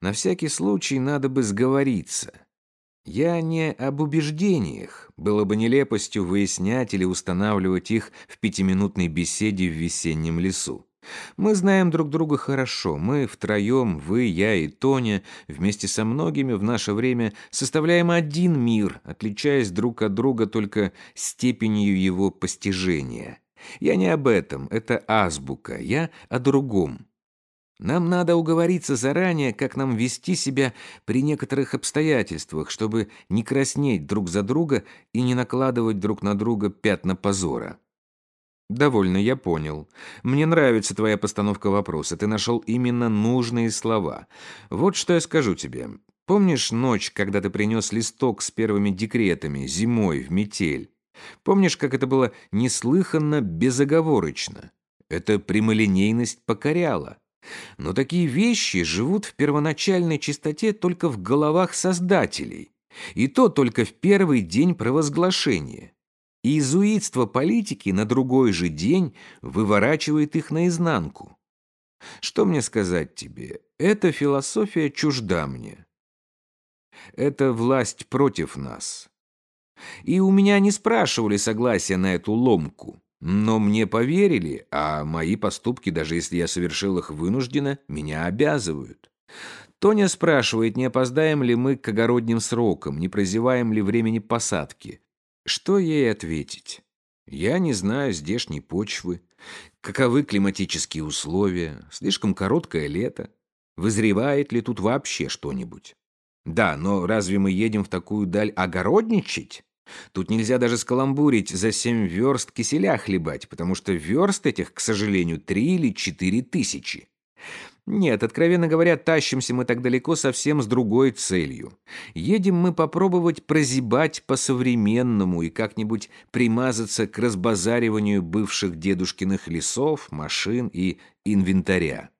На всякий случай надо бы сговориться. Я не об убеждениях. Было бы нелепостью выяснять или устанавливать их в пятиминутной беседе в весеннем лесу. Мы знаем друг друга хорошо. Мы втроем, вы, я и Тоня, вместе со многими в наше время составляем один мир, отличаясь друг от друга только степенью его постижения. Я не об этом, это азбука, я о другом. Нам надо уговориться заранее, как нам вести себя при некоторых обстоятельствах, чтобы не краснеть друг за друга и не накладывать друг на друга пятна позора. Довольно, я понял. Мне нравится твоя постановка вопроса. Ты нашел именно нужные слова. Вот что я скажу тебе. Помнишь ночь, когда ты принес листок с первыми декретами, зимой, в метель? Помнишь, как это было неслыханно безоговорочно? Эта прямолинейность покоряла. Но такие вещи живут в первоначальной чистоте только в головах создателей, и то только в первый день провозглашения. И изуитство политики на другой же день выворачивает их наизнанку. Что мне сказать тебе? Эта философия чужда мне. Это власть против нас. И у меня не спрашивали согласия на эту ломку. Но мне поверили, а мои поступки, даже если я совершил их вынужденно, меня обязывают. Тоня спрашивает, не опоздаем ли мы к огородним срокам, не прозеваем ли времени посадки. Что ей ответить? Я не знаю здешней почвы. Каковы климатические условия? Слишком короткое лето. Вызревает ли тут вообще что-нибудь? Да, но разве мы едем в такую даль огородничать? Тут нельзя даже скаламбурить за семь верст киселя хлебать, потому что верст этих, к сожалению, три или четыре тысячи. Нет, откровенно говоря, тащимся мы так далеко совсем с другой целью. Едем мы попробовать прозябать по-современному и как-нибудь примазаться к разбазариванию бывших дедушкиных лесов, машин и инвентаря.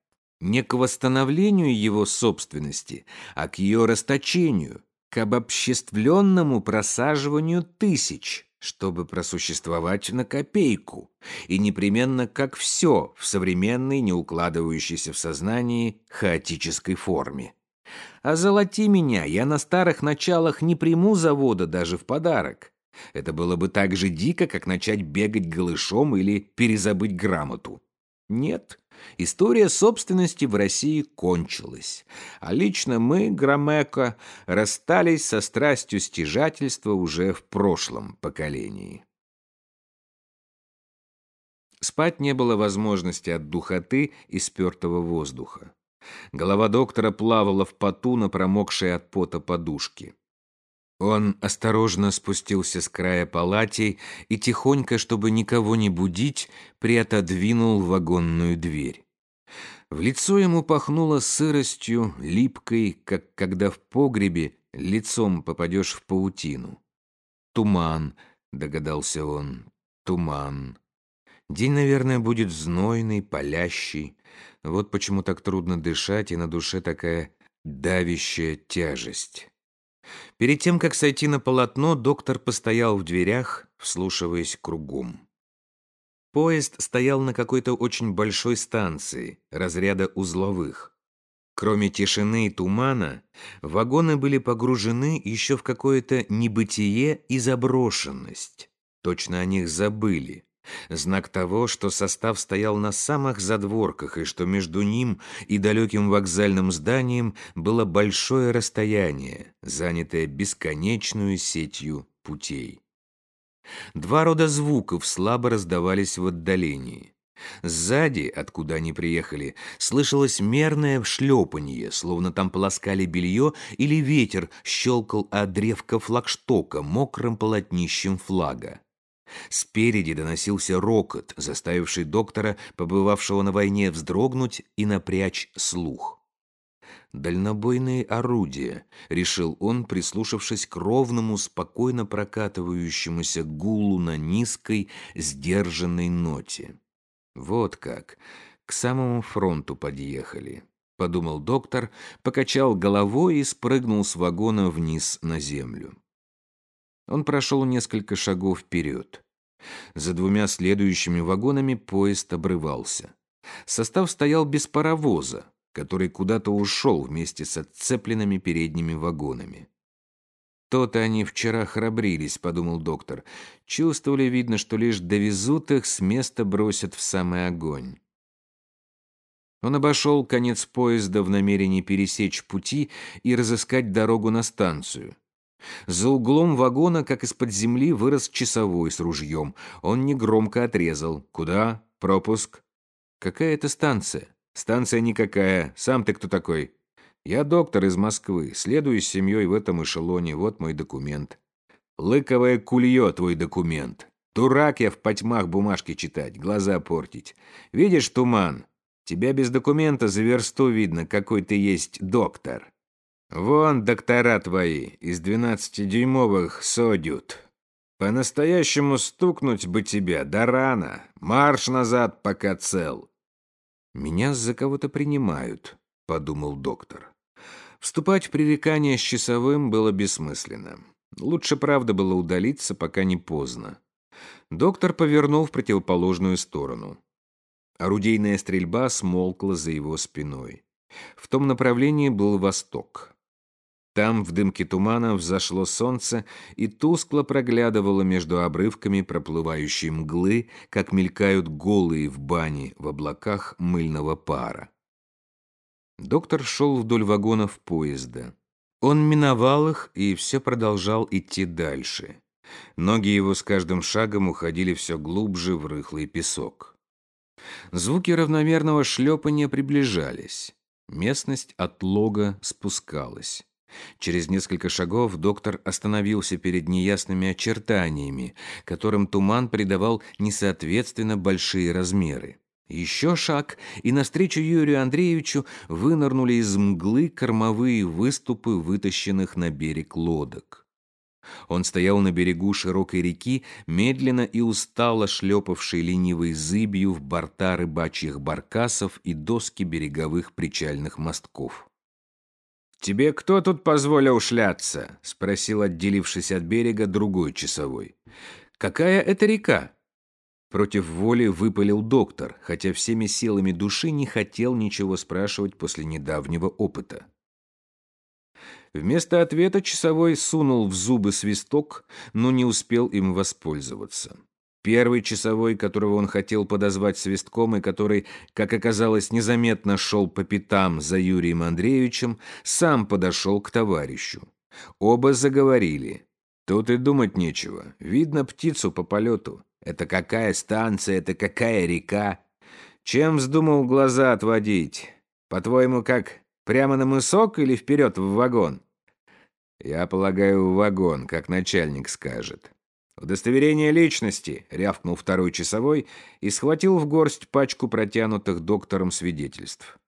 Не к восстановлению его собственности, а к ее расточению, к обобществленному просаживанию тысяч, чтобы просуществовать на копейку, и непременно как все в современной, не укладывающейся в сознании хаотической форме. А золоти меня, я на старых началах не приму завода даже в подарок. Это было бы так же дико, как начать бегать голышом или перезабыть грамоту. Нет, История собственности в России кончилась, а лично мы, Громеко, расстались со страстью стяжательства уже в прошлом поколении. Спать не было возможности от духоты и спертого воздуха. Голова доктора плавала в поту на промокшей от пота подушке. Он осторожно спустился с края палати и тихонько, чтобы никого не будить, приотодвинул вагонную дверь. В лицо ему пахнуло сыростью, липкой, как когда в погребе лицом попадешь в паутину. «Туман», — догадался он, — «туман». День, наверное, будет знойный, палящий. Вот почему так трудно дышать, и на душе такая давящая тяжесть. Перед тем, как сойти на полотно, доктор постоял в дверях, вслушиваясь кругом. Поезд стоял на какой-то очень большой станции, разряда узловых. Кроме тишины и тумана, вагоны были погружены еще в какое-то небытие и заброшенность. Точно о них забыли. Знак того, что состав стоял на самых задворках и что между ним и далеким вокзальным зданием было большое расстояние, занятое бесконечную сетью путей. Два рода звуков слабо раздавались в отдалении. Сзади, откуда они приехали, слышалось мерное шлепанье, словно там полоскали белье, или ветер щелкал о древко флагштока мокрым полотнищем флага. Спереди доносился рокот, заставивший доктора, побывавшего на войне, вздрогнуть и напрячь слух. «Дальнобойные орудия», — решил он, прислушавшись к ровному, спокойно прокатывающемуся гулу на низкой, сдержанной ноте. «Вот как. К самому фронту подъехали», — подумал доктор, покачал головой и спрыгнул с вагона вниз на землю. Он прошел несколько шагов вперед. За двумя следующими вагонами поезд обрывался. Состав стоял без паровоза, который куда-то ушел вместе с отцепленными передними вагонами. «То-то они вчера храбрились», — подумал доктор. «Чувствовали, видно, что лишь довезут их, с места бросят в самый огонь». Он обошел конец поезда в намерении пересечь пути и разыскать дорогу на станцию. За углом вагона, как из-под земли, вырос часовой с ружьем. Он негромко отрезал. «Куда? Пропуск?» «Какая это станция?» Станция никакая. Сам ты кто такой? Я доктор из Москвы. Следую с семьей в этом эшелоне. Вот мой документ. Лыковое кулье твой документ. Дурак я в потьмах бумажки читать, глаза портить. Видишь туман? Тебя без документа за версту видно, какой ты есть доктор. Вон доктора твои из двенадцатидюймовых содют. По-настоящему стукнуть бы тебя, да рано. Марш назад, пока цел. Меня за кого-то принимают, подумал доктор. Вступать в пререкание с часовым было бессмысленно. Лучше, правда, было удалиться, пока не поздно. Доктор повернул в противоположную сторону. Орудийная стрельба смолкла за его спиной. В том направлении был восток. Там в дымке тумана взошло солнце и тускло проглядывало между обрывками проплывающей мглы, как мелькают голые в бане в облаках мыльного пара. Доктор шел вдоль вагонов поезда. Он миновал их и все продолжал идти дальше. Ноги его с каждым шагом уходили все глубже в рыхлый песок. Звуки равномерного шлепания приближались. Местность от лога спускалась. Через несколько шагов доктор остановился перед неясными очертаниями, которым туман придавал несоответственно большие размеры. Еще шаг, и навстречу Юрию Андреевичу вынырнули из мглы кормовые выступы вытащенных на берег лодок. Он стоял на берегу широкой реки, медленно и устало шлепавшей ленивой зыбью в борта рыбачьих баркасов и доски береговых причальных мостков. «Тебе кто тут позволил шляться?» — спросил, отделившись от берега, другой часовой. «Какая это река?» Против воли выпалил доктор, хотя всеми силами души не хотел ничего спрашивать после недавнего опыта. Вместо ответа часовой сунул в зубы свисток, но не успел им воспользоваться. Первый часовой, которого он хотел подозвать свистком и который, как оказалось, незаметно шел по пятам за Юрием Андреевичем, сам подошел к товарищу. Оба заговорили. Тут и думать нечего. Видно птицу по полету. Это какая станция, это какая река? Чем вздумал глаза отводить? По-твоему, как, прямо на мысок или вперед в вагон? Я полагаю, в вагон, как начальник скажет. «Удостоверение личности!» — рявкнул второй часовой и схватил в горсть пачку протянутых доктором свидетельств.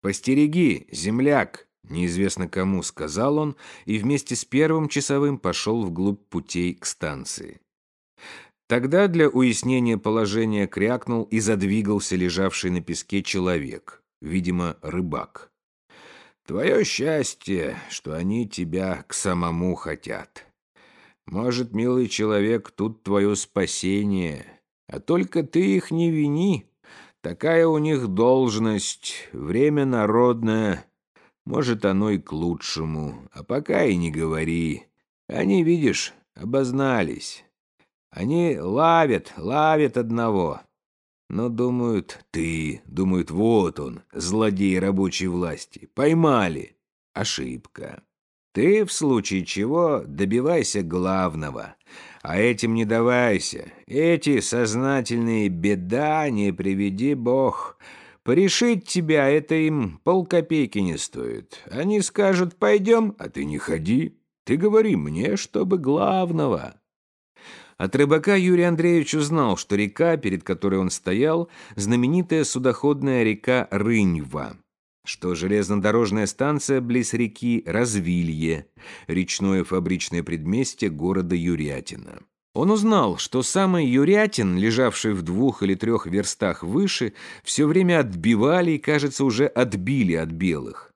«Постереги, земляк!» — неизвестно кому сказал он, и вместе с первым часовым пошел вглубь путей к станции. Тогда для уяснения положения крякнул и задвигался лежавший на песке человек, видимо, рыбак. «Твое счастье, что они тебя к самому хотят. Может, милый человек, тут твое спасение, а только ты их не вини. Такая у них должность, время народное, может, оно и к лучшему, а пока и не говори. Они, видишь, обознались». Они лавят, лавят одного. Но думают, ты, думают, вот он, злодей рабочей власти. Поймали. Ошибка. Ты, в случае чего, добивайся главного. А этим не давайся. Эти сознательные беда не приведи бог. Порешить тебя это им полкопейки не стоит. Они скажут «пойдем», а ты не ходи. Ты говори мне, чтобы главного. От рыбака Юрий Андреевич узнал, что река, перед которой он стоял, знаменитая судоходная река Рыньва, что железнодорожная станция близ реки Развилье, речное фабричное предместье города Юрятина. Он узнал, что самый Юрятин, лежавший в двух или трех верстах выше, все время отбивали и, кажется, уже отбили от белых.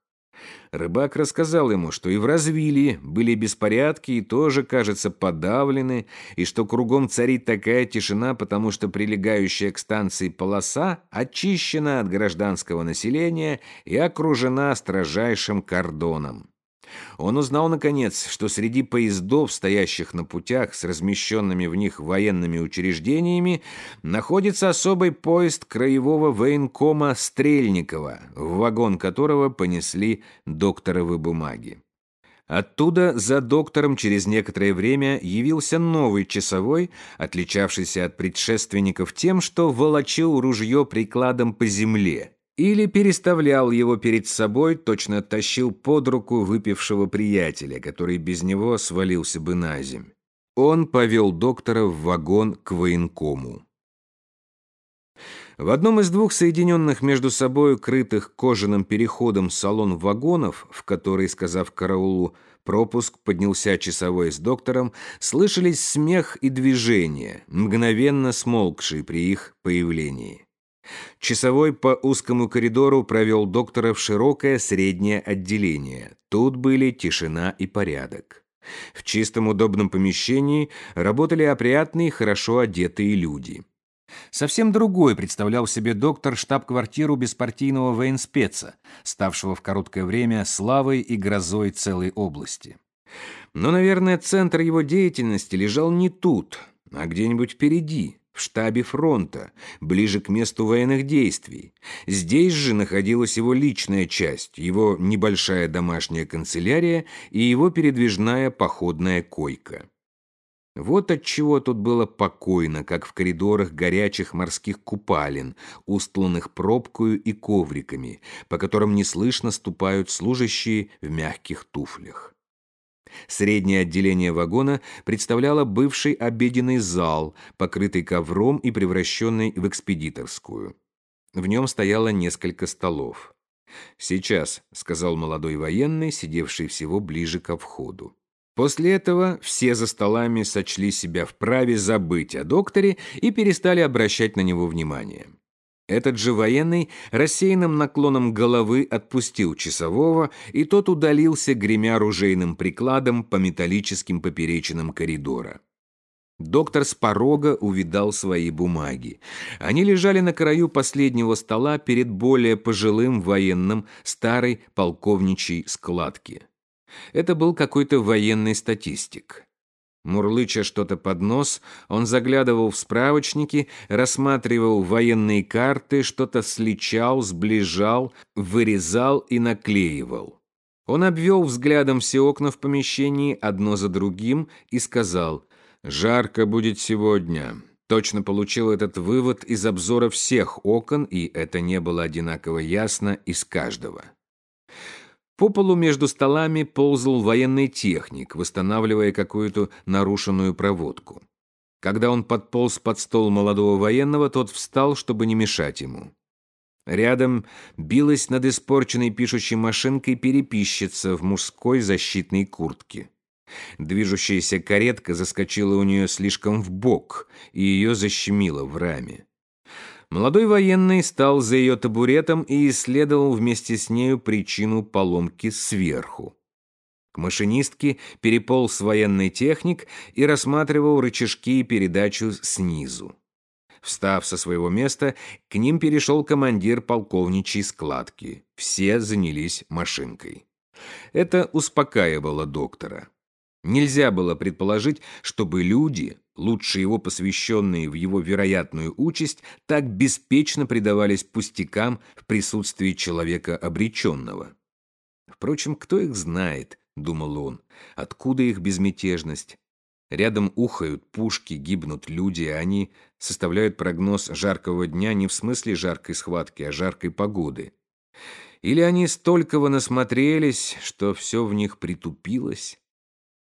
Рыбак рассказал ему, что и в Развилии были беспорядки и тоже, кажется, подавлены, и что кругом царит такая тишина, потому что прилегающая к станции полоса очищена от гражданского населения и окружена строжайшим кордоном. Он узнал, наконец, что среди поездов, стоящих на путях с размещенными в них военными учреждениями, находится особый поезд краевого военкома Стрельникова, в вагон которого понесли докторовы бумаги. Оттуда за доктором через некоторое время явился новый часовой, отличавшийся от предшественников тем, что волочил ружье прикладом по земле или переставлял его перед собой, точно тащил под руку выпившего приятеля, который без него свалился бы на земь. Он повел доктора в вагон к военкому. В одном из двух соединенных между собой крытых кожаным переходом салон вагонов, в который, сказав караулу, пропуск поднялся часовой с доктором, слышались смех и движения, мгновенно смолкшие при их появлении. Часовой по узкому коридору провел доктора в широкое среднее отделение. Тут были тишина и порядок. В чистом удобном помещении работали опрятные, хорошо одетые люди. Совсем другой представлял себе доктор штаб-квартиру беспартийного военспеца, ставшего в короткое время славой и грозой целой области. Но, наверное, центр его деятельности лежал не тут, а где-нибудь впереди, в штабе фронта, ближе к месту военных действий. Здесь же находилась его личная часть, его небольшая домашняя канцелярия и его передвижная походная койка. Вот от чего тут было покойно, как в коридорах горячих морских купалин, устланных пробкою и ковриками, по которым неслышно ступают служащие в мягких туфлях. Среднее отделение вагона представляло бывший обеденный зал, покрытый ковром и превращенный в экспедиторскую. В нем стояло несколько столов. «Сейчас», — сказал молодой военный, сидевший всего ближе ко входу. После этого все за столами сочли себя вправе забыть о докторе и перестали обращать на него внимание. Этот же военный рассеянным наклоном головы отпустил часового, и тот удалился, гремя оружейным прикладом по металлическим поперечинам коридора. Доктор с порога увидал свои бумаги. Они лежали на краю последнего стола перед более пожилым военным старой полковничьей складки. Это был какой-то военный статистик. Мурлыча что-то под нос, он заглядывал в справочники, рассматривал военные карты, что-то сличал, сближал, вырезал и наклеивал. Он обвел взглядом все окна в помещении одно за другим и сказал «Жарко будет сегодня». Точно получил этот вывод из обзора всех окон, и это не было одинаково ясно из каждого. По полу между столами ползал военный техник, восстанавливая какую-то нарушенную проводку. Когда он подполз под стол молодого военного, тот встал, чтобы не мешать ему. Рядом билась над испорченной пишущей машинкой переписчица в мужской защитной куртке. Движущаяся каретка заскочила у нее слишком в бок, и ее защемило в раме. Молодой военный стал за ее табуретом и исследовал вместе с нею причину поломки сверху. К машинистке переполз военный техник и рассматривал рычажки и передачу снизу. Встав со своего места, к ним перешел командир полковничьей складки. Все занялись машинкой. Это успокаивало доктора. Нельзя было предположить, чтобы люди, лучше его посвященные в его вероятную участь, так беспечно предавались пустякам в присутствии человека обреченного. Впрочем, кто их знает, думал он, откуда их безмятежность? Рядом ухают пушки, гибнут люди, а они составляют прогноз жаркого дня не в смысле жаркой схватки, а жаркой погоды. Или они столького насмотрелись, что все в них притупилось?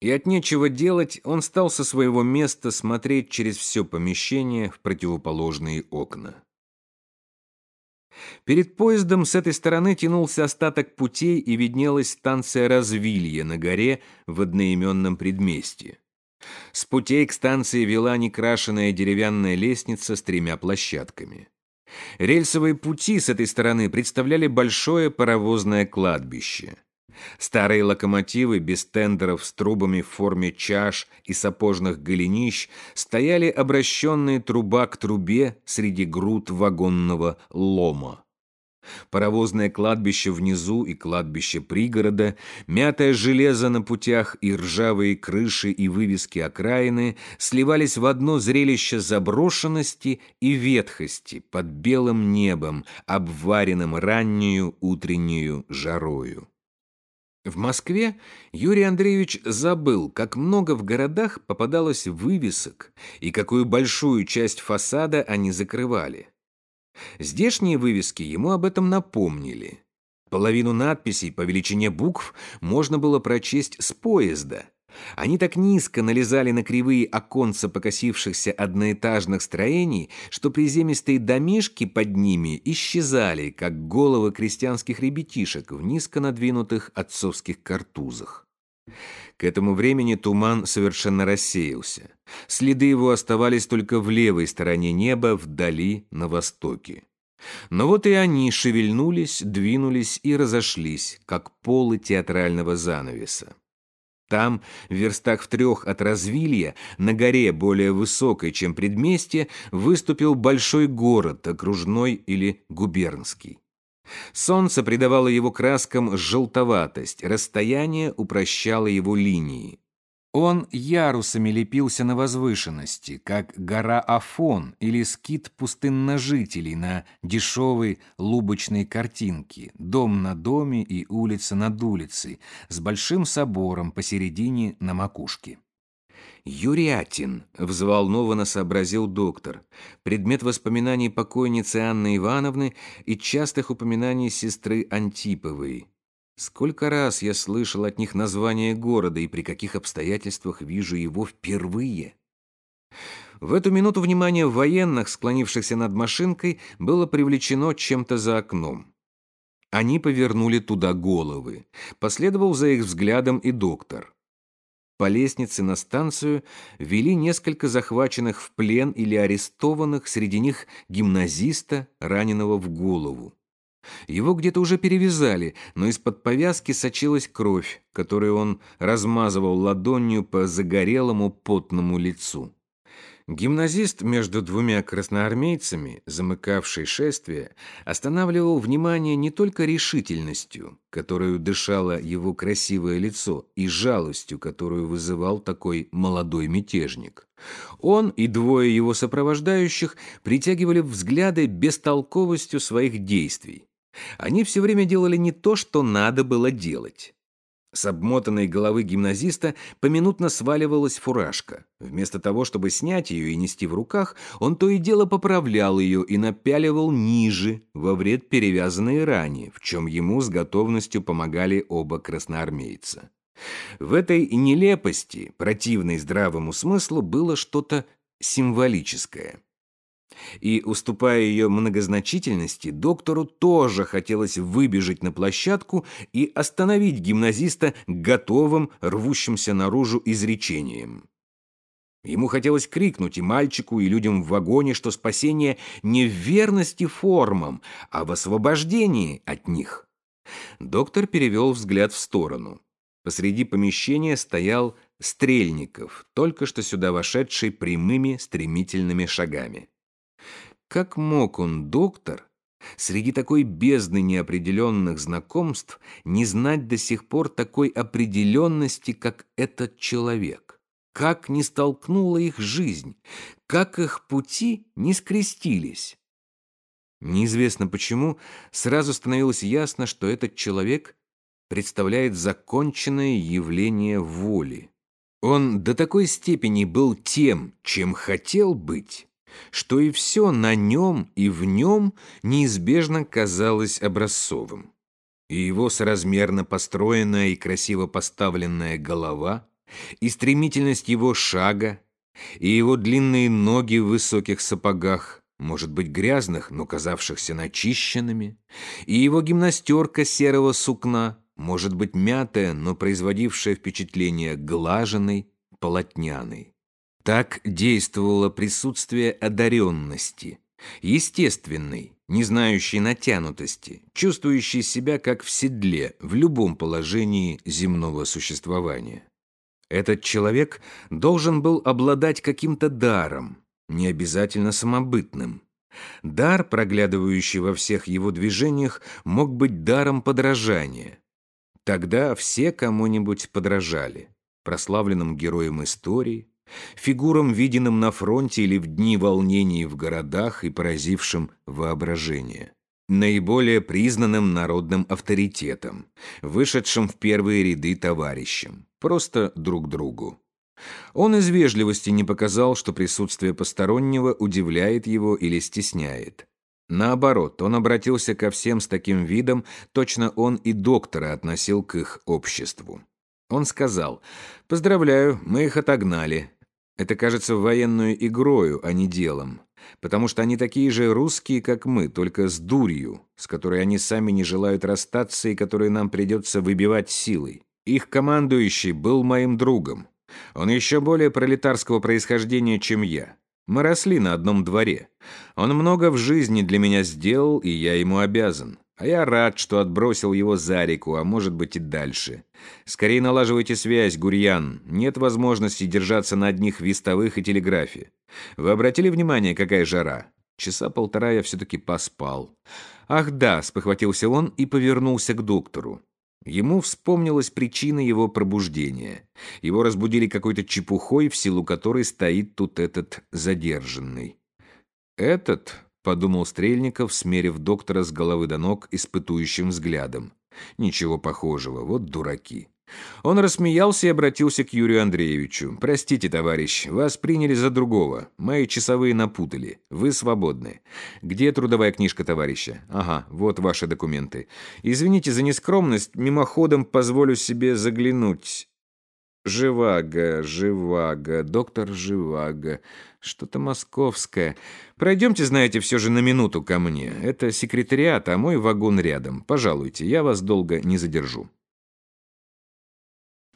И от нечего делать он стал со своего места смотреть через все помещение в противоположные окна. Перед поездом с этой стороны тянулся остаток путей и виднелась станция Развилье на горе в одноименном предместье. С путей к станции вела некрашенная деревянная лестница с тремя площадками. Рельсовые пути с этой стороны представляли большое паровозное кладбище. Старые локомотивы без тендеров с трубами в форме чаш и сапожных голенищ стояли обращенные труба к трубе среди груд вагонного лома. Паровозное кладбище внизу и кладбище пригорода, мятое железо на путях и ржавые крыши и вывески окраины сливались в одно зрелище заброшенности и ветхости под белым небом, обваренным раннюю утреннюю жарою. В Москве Юрий Андреевич забыл, как много в городах попадалось вывесок и какую большую часть фасада они закрывали. Здешние вывески ему об этом напомнили. Половину надписей по величине букв можно было прочесть с поезда. Они так низко налезали на кривые оконца покосившихся одноэтажных строений, что приземистые домишки под ними исчезали, как головы крестьянских ребятишек в низко надвинутых отцовских картузах. К этому времени туман совершенно рассеялся. Следы его оставались только в левой стороне неба, вдали, на востоке. Но вот и они шевельнулись, двинулись и разошлись, как полы театрального занавеса. Там, в верстах в трех от Развилья, на горе более высокой, чем предместье, выступил большой город, окружной или губернский. Солнце придавало его краскам желтоватость, расстояние упрощало его линии. Он ярусами лепился на возвышенности, как гора Афон или скит пустынножителей на дешевой лубочной картинке, дом на доме и улица над улицей, с большим собором посередине на макушке. «Юрятин», — взволнованно сообразил доктор, предмет воспоминаний покойницы Анны Ивановны и частых упоминаний сестры Антиповой. Сколько раз я слышал от них название города и при каких обстоятельствах вижу его впервые. В эту минуту внимание военных, склонившихся над машинкой, было привлечено чем-то за окном. Они повернули туда головы. Последовал за их взглядом и доктор. По лестнице на станцию вели несколько захваченных в плен или арестованных, среди них гимназиста, раненого в голову. Его где-то уже перевязали, но из-под повязки сочилась кровь, которую он размазывал ладонью по загорелому потному лицу. Гимназист между двумя красноармейцами, замыкавший шествие, останавливал внимание не только решительностью, которую дышало его красивое лицо, и жалостью, которую вызывал такой молодой мятежник. Он и двое его сопровождающих притягивали взгляды бестолковостью своих действий. Они все время делали не то, что надо было делать. С обмотанной головы гимназиста поминутно сваливалась фуражка. Вместо того, чтобы снять ее и нести в руках, он то и дело поправлял ее и напяливал ниже, во вред перевязанной ране, в чем ему с готовностью помогали оба красноармейца. В этой нелепости, противной здравому смыслу, было что-то символическое. И, уступая ее многозначительности, доктору тоже хотелось выбежать на площадку и остановить гимназиста готовым, рвущимся наружу изречением. Ему хотелось крикнуть и мальчику, и людям в вагоне, что спасение не в верности формам, а в освобождении от них. Доктор перевел взгляд в сторону. Посреди помещения стоял Стрельников, только что сюда вошедший прямыми стремительными шагами. Как мог он, доктор, среди такой бездны неопределенных знакомств не знать до сих пор такой определенности, как этот человек? Как не столкнула их жизнь? Как их пути не скрестились? Неизвестно почему, сразу становилось ясно, что этот человек представляет законченное явление воли. Он до такой степени был тем, чем хотел быть, что и все на нем и в нем неизбежно казалось образцовым. И его соразмерно построенная и красиво поставленная голова, и стремительность его шага, и его длинные ноги в высоких сапогах, может быть, грязных, но казавшихся начищенными, и его гимнастерка серого сукна, может быть, мятая, но производившая впечатление глаженной, полотняной. Так действовало присутствие одаренности, естественной, не знающей натянутости, чувствующей себя как в седле в любом положении земного существования. Этот человек должен был обладать каким-то даром, не обязательно самобытным. Дар, проглядывающий во всех его движениях, мог быть даром подражания. Тогда все кому-нибудь подражали, прославленным героям истории, фигурам, виденным на фронте или в дни волнений в городах и поразившим воображение. Наиболее признанным народным авторитетом, вышедшим в первые ряды товарищам, просто друг другу. Он из вежливости не показал, что присутствие постороннего удивляет его или стесняет. Наоборот, он обратился ко всем с таким видом, точно он и доктора относил к их обществу. Он сказал, «Поздравляю, мы их отогнали. Это кажется военную игрою, а не делом, потому что они такие же русские, как мы, только с дурью, с которой они сами не желают расстаться и которую нам придется выбивать силой. Их командующий был моим другом. Он еще более пролетарского происхождения, чем я. Мы росли на одном дворе. Он много в жизни для меня сделал, и я ему обязан. А я рад, что отбросил его за реку, а может быть и дальше. Скорее налаживайте связь, Гурьян. Нет возможности держаться на одних вестовых и телеграфе. Вы обратили внимание, какая жара? Часа полтора я все-таки поспал. Ах да, спохватился он и повернулся к доктору. Ему вспомнилась причина его пробуждения. Его разбудили какой-то чепухой, в силу которой стоит тут этот задержанный. «Этот?» — подумал Стрельников, смерив доктора с головы до ног испытующим взглядом. «Ничего похожего, вот дураки». Он рассмеялся и обратился к Юрию Андреевичу. «Простите, товарищ, вас приняли за другого. Мои часовые напутали. Вы свободны. Где трудовая книжка товарища? Ага, вот ваши документы. Извините за нескромность, мимоходом позволю себе заглянуть. Живаго, Живаго, доктор Живаго. Что-то московское. Пройдемте, знаете, все же на минуту ко мне. Это секретариат, а мой вагон рядом. Пожалуйте, я вас долго не задержу».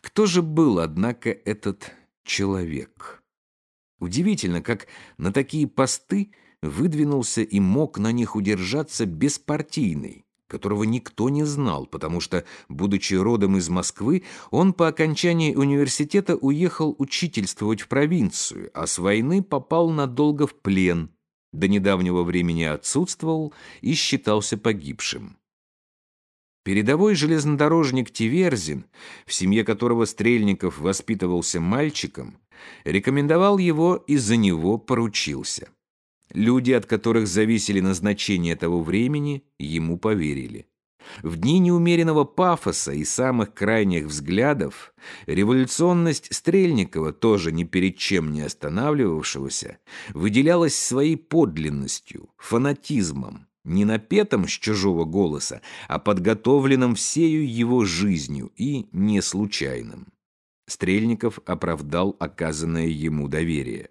Кто же был, однако, этот человек? Удивительно, как на такие посты выдвинулся и мог на них удержаться беспартийный, которого никто не знал, потому что, будучи родом из Москвы, он по окончании университета уехал учительствовать в провинцию, а с войны попал надолго в плен, до недавнего времени отсутствовал и считался погибшим. Передовой железнодорожник Тиверзин, в семье которого Стрельников воспитывался мальчиком, рекомендовал его и за него поручился. Люди, от которых зависели назначения того времени, ему поверили. В дни неумеренного пафоса и самых крайних взглядов революционность Стрельникова, тоже ни перед чем не останавливавшегося, выделялась своей подлинностью, фанатизмом, не напетом с чужого голоса, а подготовленным всею его жизнью и не случайным. Стрельников оправдал оказанное ему доверие.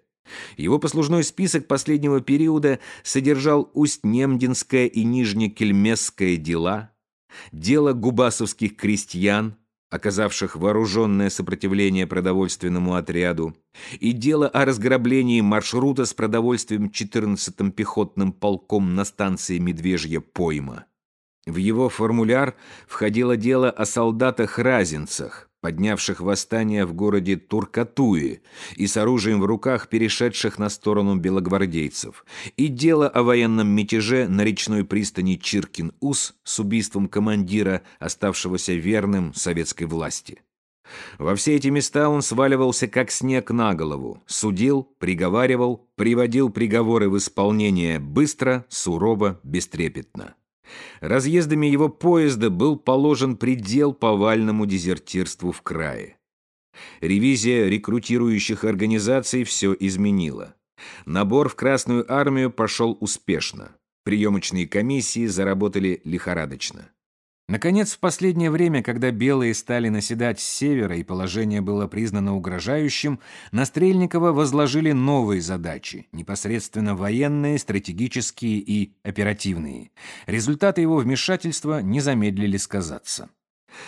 Его послужной список последнего периода содержал Усть-Немдинское и Нижнекельмесское дела, дело губасовских крестьян, оказавших вооруженное сопротивление продовольственному отряду, и дело о разграблении маршрута с продовольствием 14-м пехотным полком на станции Медвежья пойма. В его формуляр входило дело о солдатах-разинцах, поднявших восстание в городе Туркатуи и с оружием в руках перешедших на сторону белогвардейцев, и дело о военном мятеже на речной пристани Чиркин-Ус с убийством командира, оставшегося верным советской власти. Во все эти места он сваливался как снег на голову, судил, приговаривал, приводил приговоры в исполнение быстро, сурово, бестрепетно. Разъездами его поезда был положен предел повальному дезертирству в крае. Ревизия рекрутирующих организаций все изменила. Набор в Красную армию пошел успешно. Приемочные комиссии заработали лихорадочно. Наконец, в последнее время, когда белые стали наседать с севера и положение было признано угрожающим, на Стрельникова возложили новые задачи, непосредственно военные, стратегические и оперативные. Результаты его вмешательства не замедлили сказаться.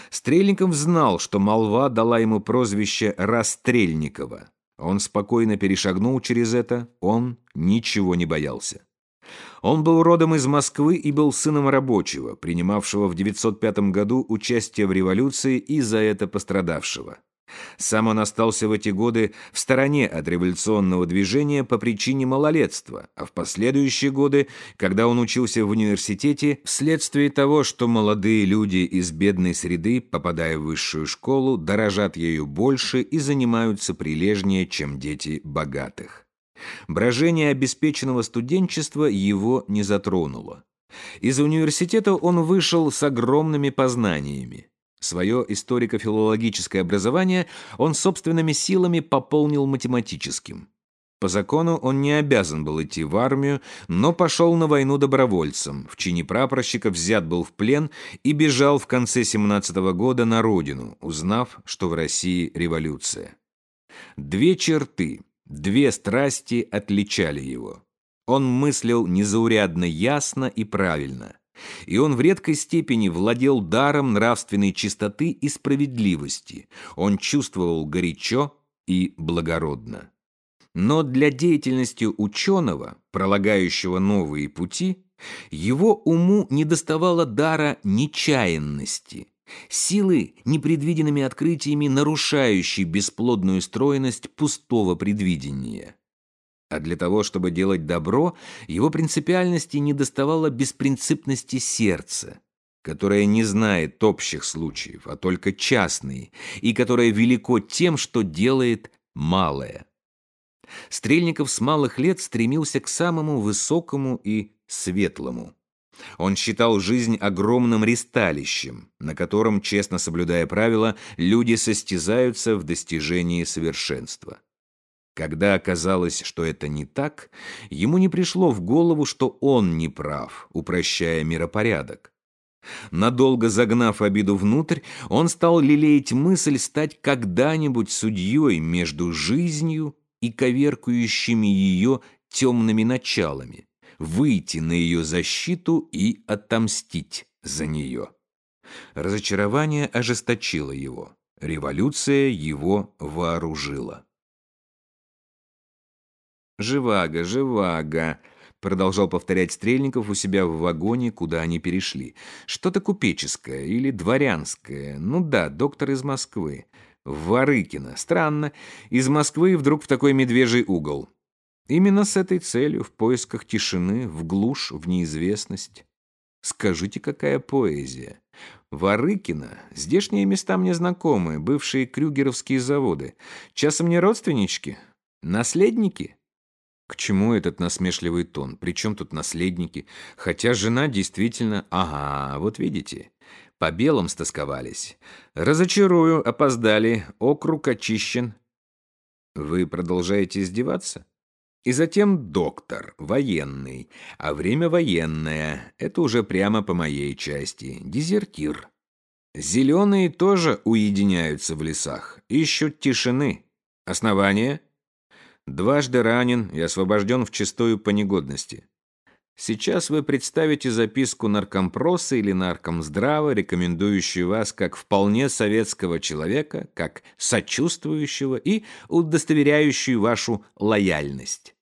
Стрельников знал, что молва дала ему прозвище «Расстрельникова». Он спокойно перешагнул через это, он ничего не боялся. Он был родом из Москвы и был сыном рабочего, принимавшего в 905 году участие в революции и за это пострадавшего. Сам он остался в эти годы в стороне от революционного движения по причине малолетства, а в последующие годы, когда он учился в университете, вследствие того, что молодые люди из бедной среды, попадая в высшую школу, дорожат ею больше и занимаются прилежнее, чем дети богатых. Брожение обеспеченного студенчества его не затронуло. Из университета он вышел с огромными познаниями. Свое историко-филологическое образование он собственными силами пополнил математическим. По закону он не обязан был идти в армию, но пошел на войну добровольцем. В чине прапорщика взят был в плен и бежал в конце 17 -го года на родину, узнав, что в России революция. Две черты, две страсти отличали его. Он мыслил незаурядно ясно и правильно. И он в редкой степени владел даром нравственной чистоты и справедливости. Он чувствовал горячо и благородно. Но для деятельности ученого, пролагающего новые пути, его уму недоставало дара нечаянности, силы непредвиденными открытиями, нарушающей бесплодную стройность пустого предвидения. А для того, чтобы делать добро, его принципиальности недоставало беспринципности сердца, которое не знает общих случаев, а только частные, и которое велико тем, что делает малое. Стрельников с малых лет стремился к самому высокому и светлому. Он считал жизнь огромным ристалищем, на котором, честно соблюдая правила, люди состязаются в достижении совершенства. Когда оказалось, что это не так, ему не пришло в голову, что он не прав, упрощая миропорядок. Надолго загнав обиду внутрь, он стал лелеять мысль стать когда-нибудь судьей между жизнью и коверкующими ее темными началами, выйти на ее защиту и отомстить за нее. Разочарование ожесточило его, революция его вооружила. «Живаго, живаго!» Продолжал повторять Стрельников у себя в вагоне, куда они перешли. «Что-то купеческое или дворянское. Ну да, доктор из Москвы. Варыкина. Странно. Из Москвы вдруг в такой медвежий угол. Именно с этой целью, в поисках тишины, в глушь, в неизвестность. Скажите, какая поэзия. Варыкина. Здешние места мне знакомы, бывшие крюгеровские заводы. Часом не родственнички? Наследники?» К чему этот насмешливый тон? Причем тут наследники? Хотя жена действительно... Ага, вот видите. По белым стосковались. Разочарую, опоздали. Округ очищен. Вы продолжаете издеваться? И затем доктор, военный. А время военное. Это уже прямо по моей части. Дезертир. Зеленые тоже уединяются в лесах. Ищут тишины. Основание? Дважды ранен и освобожден в чистую по негодности. Сейчас вы представите записку наркомпроса или наркомздрава, рекомендующую вас как вполне советского человека, как сочувствующего и удостоверяющую вашу лояльность.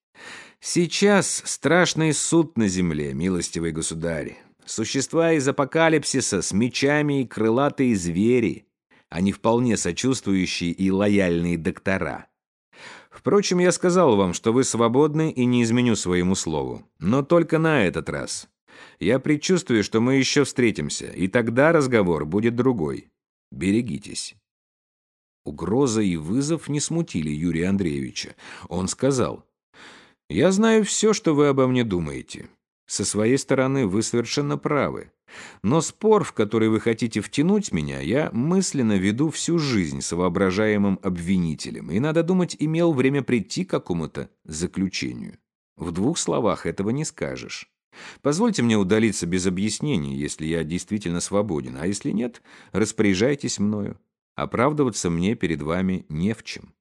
Сейчас страшный суд на земле, милостивый государь. Существа из апокалипсиса с мечами и крылатые звери, а не вполне сочувствующие и лояльные доктора. Впрочем, я сказал вам, что вы свободны и не изменю своему слову. Но только на этот раз. Я предчувствую, что мы еще встретимся, и тогда разговор будет другой. Берегитесь». Угроза и вызов не смутили Юрия Андреевича. Он сказал, «Я знаю все, что вы обо мне думаете. Со своей стороны вы совершенно правы. Но спор, в который вы хотите втянуть меня, я мысленно веду всю жизнь с воображаемым обвинителем, и, надо думать, имел время прийти к какому-то заключению. В двух словах этого не скажешь. Позвольте мне удалиться без объяснений, если я действительно свободен, а если нет, распоряжайтесь мною. Оправдываться мне перед вами не в чем».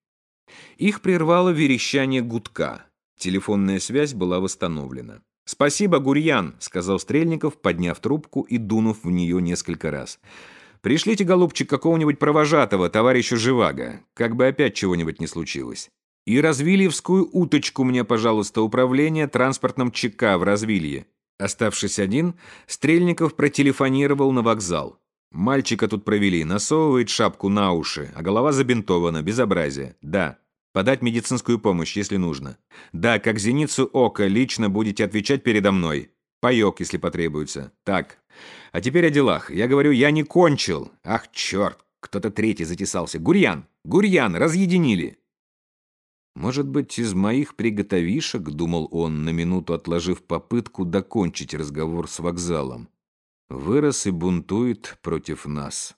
Их прервало верещание гудка. Телефонная связь была восстановлена. «Спасибо, Гурьян», — сказал Стрельников, подняв трубку и дунув в нее несколько раз. «Пришлите, голубчик, какого-нибудь провожатого, товарища Живаго, как бы опять чего-нибудь не случилось. И развильевскую уточку мне, пожалуйста, управление транспортным ЧК в Развилье». Оставшись один, Стрельников протелефонировал на вокзал. «Мальчика тут провели, насовывает шапку на уши, а голова забинтована, безобразие. Да, Подать медицинскую помощь, если нужно. Да, как зеницу ока, лично будете отвечать передо мной. Паёк, если потребуется. Так. А теперь о делах. Я говорю, я не кончил. Ах, черт, кто-то третий затесался. Гурьян! Гурьян! Разъединили! Может быть, из моих приготовишек, думал он, на минуту отложив попытку докончить разговор с вокзалом. Вырос и бунтует против нас.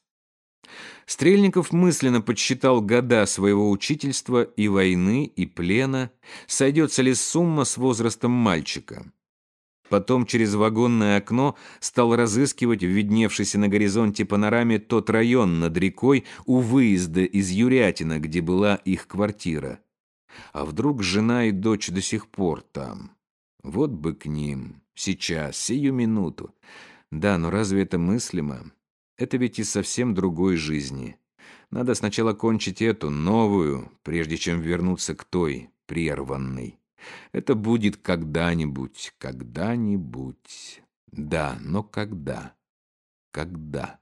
Стрельников мысленно подсчитал года своего учительства и войны, и плена, сойдется ли сумма с возрастом мальчика. Потом через вагонное окно стал разыскивать в видневшейся на горизонте панораме тот район над рекой у выезда из Юрятина, где была их квартира. А вдруг жена и дочь до сих пор там? Вот бы к ним. Сейчас, сию минуту. Да, но разве это мыслимо? Это ведь из совсем другой жизни. Надо сначала кончить эту, новую, прежде чем вернуться к той, прерванной. Это будет когда-нибудь, когда-нибудь. Да, но когда? Когда?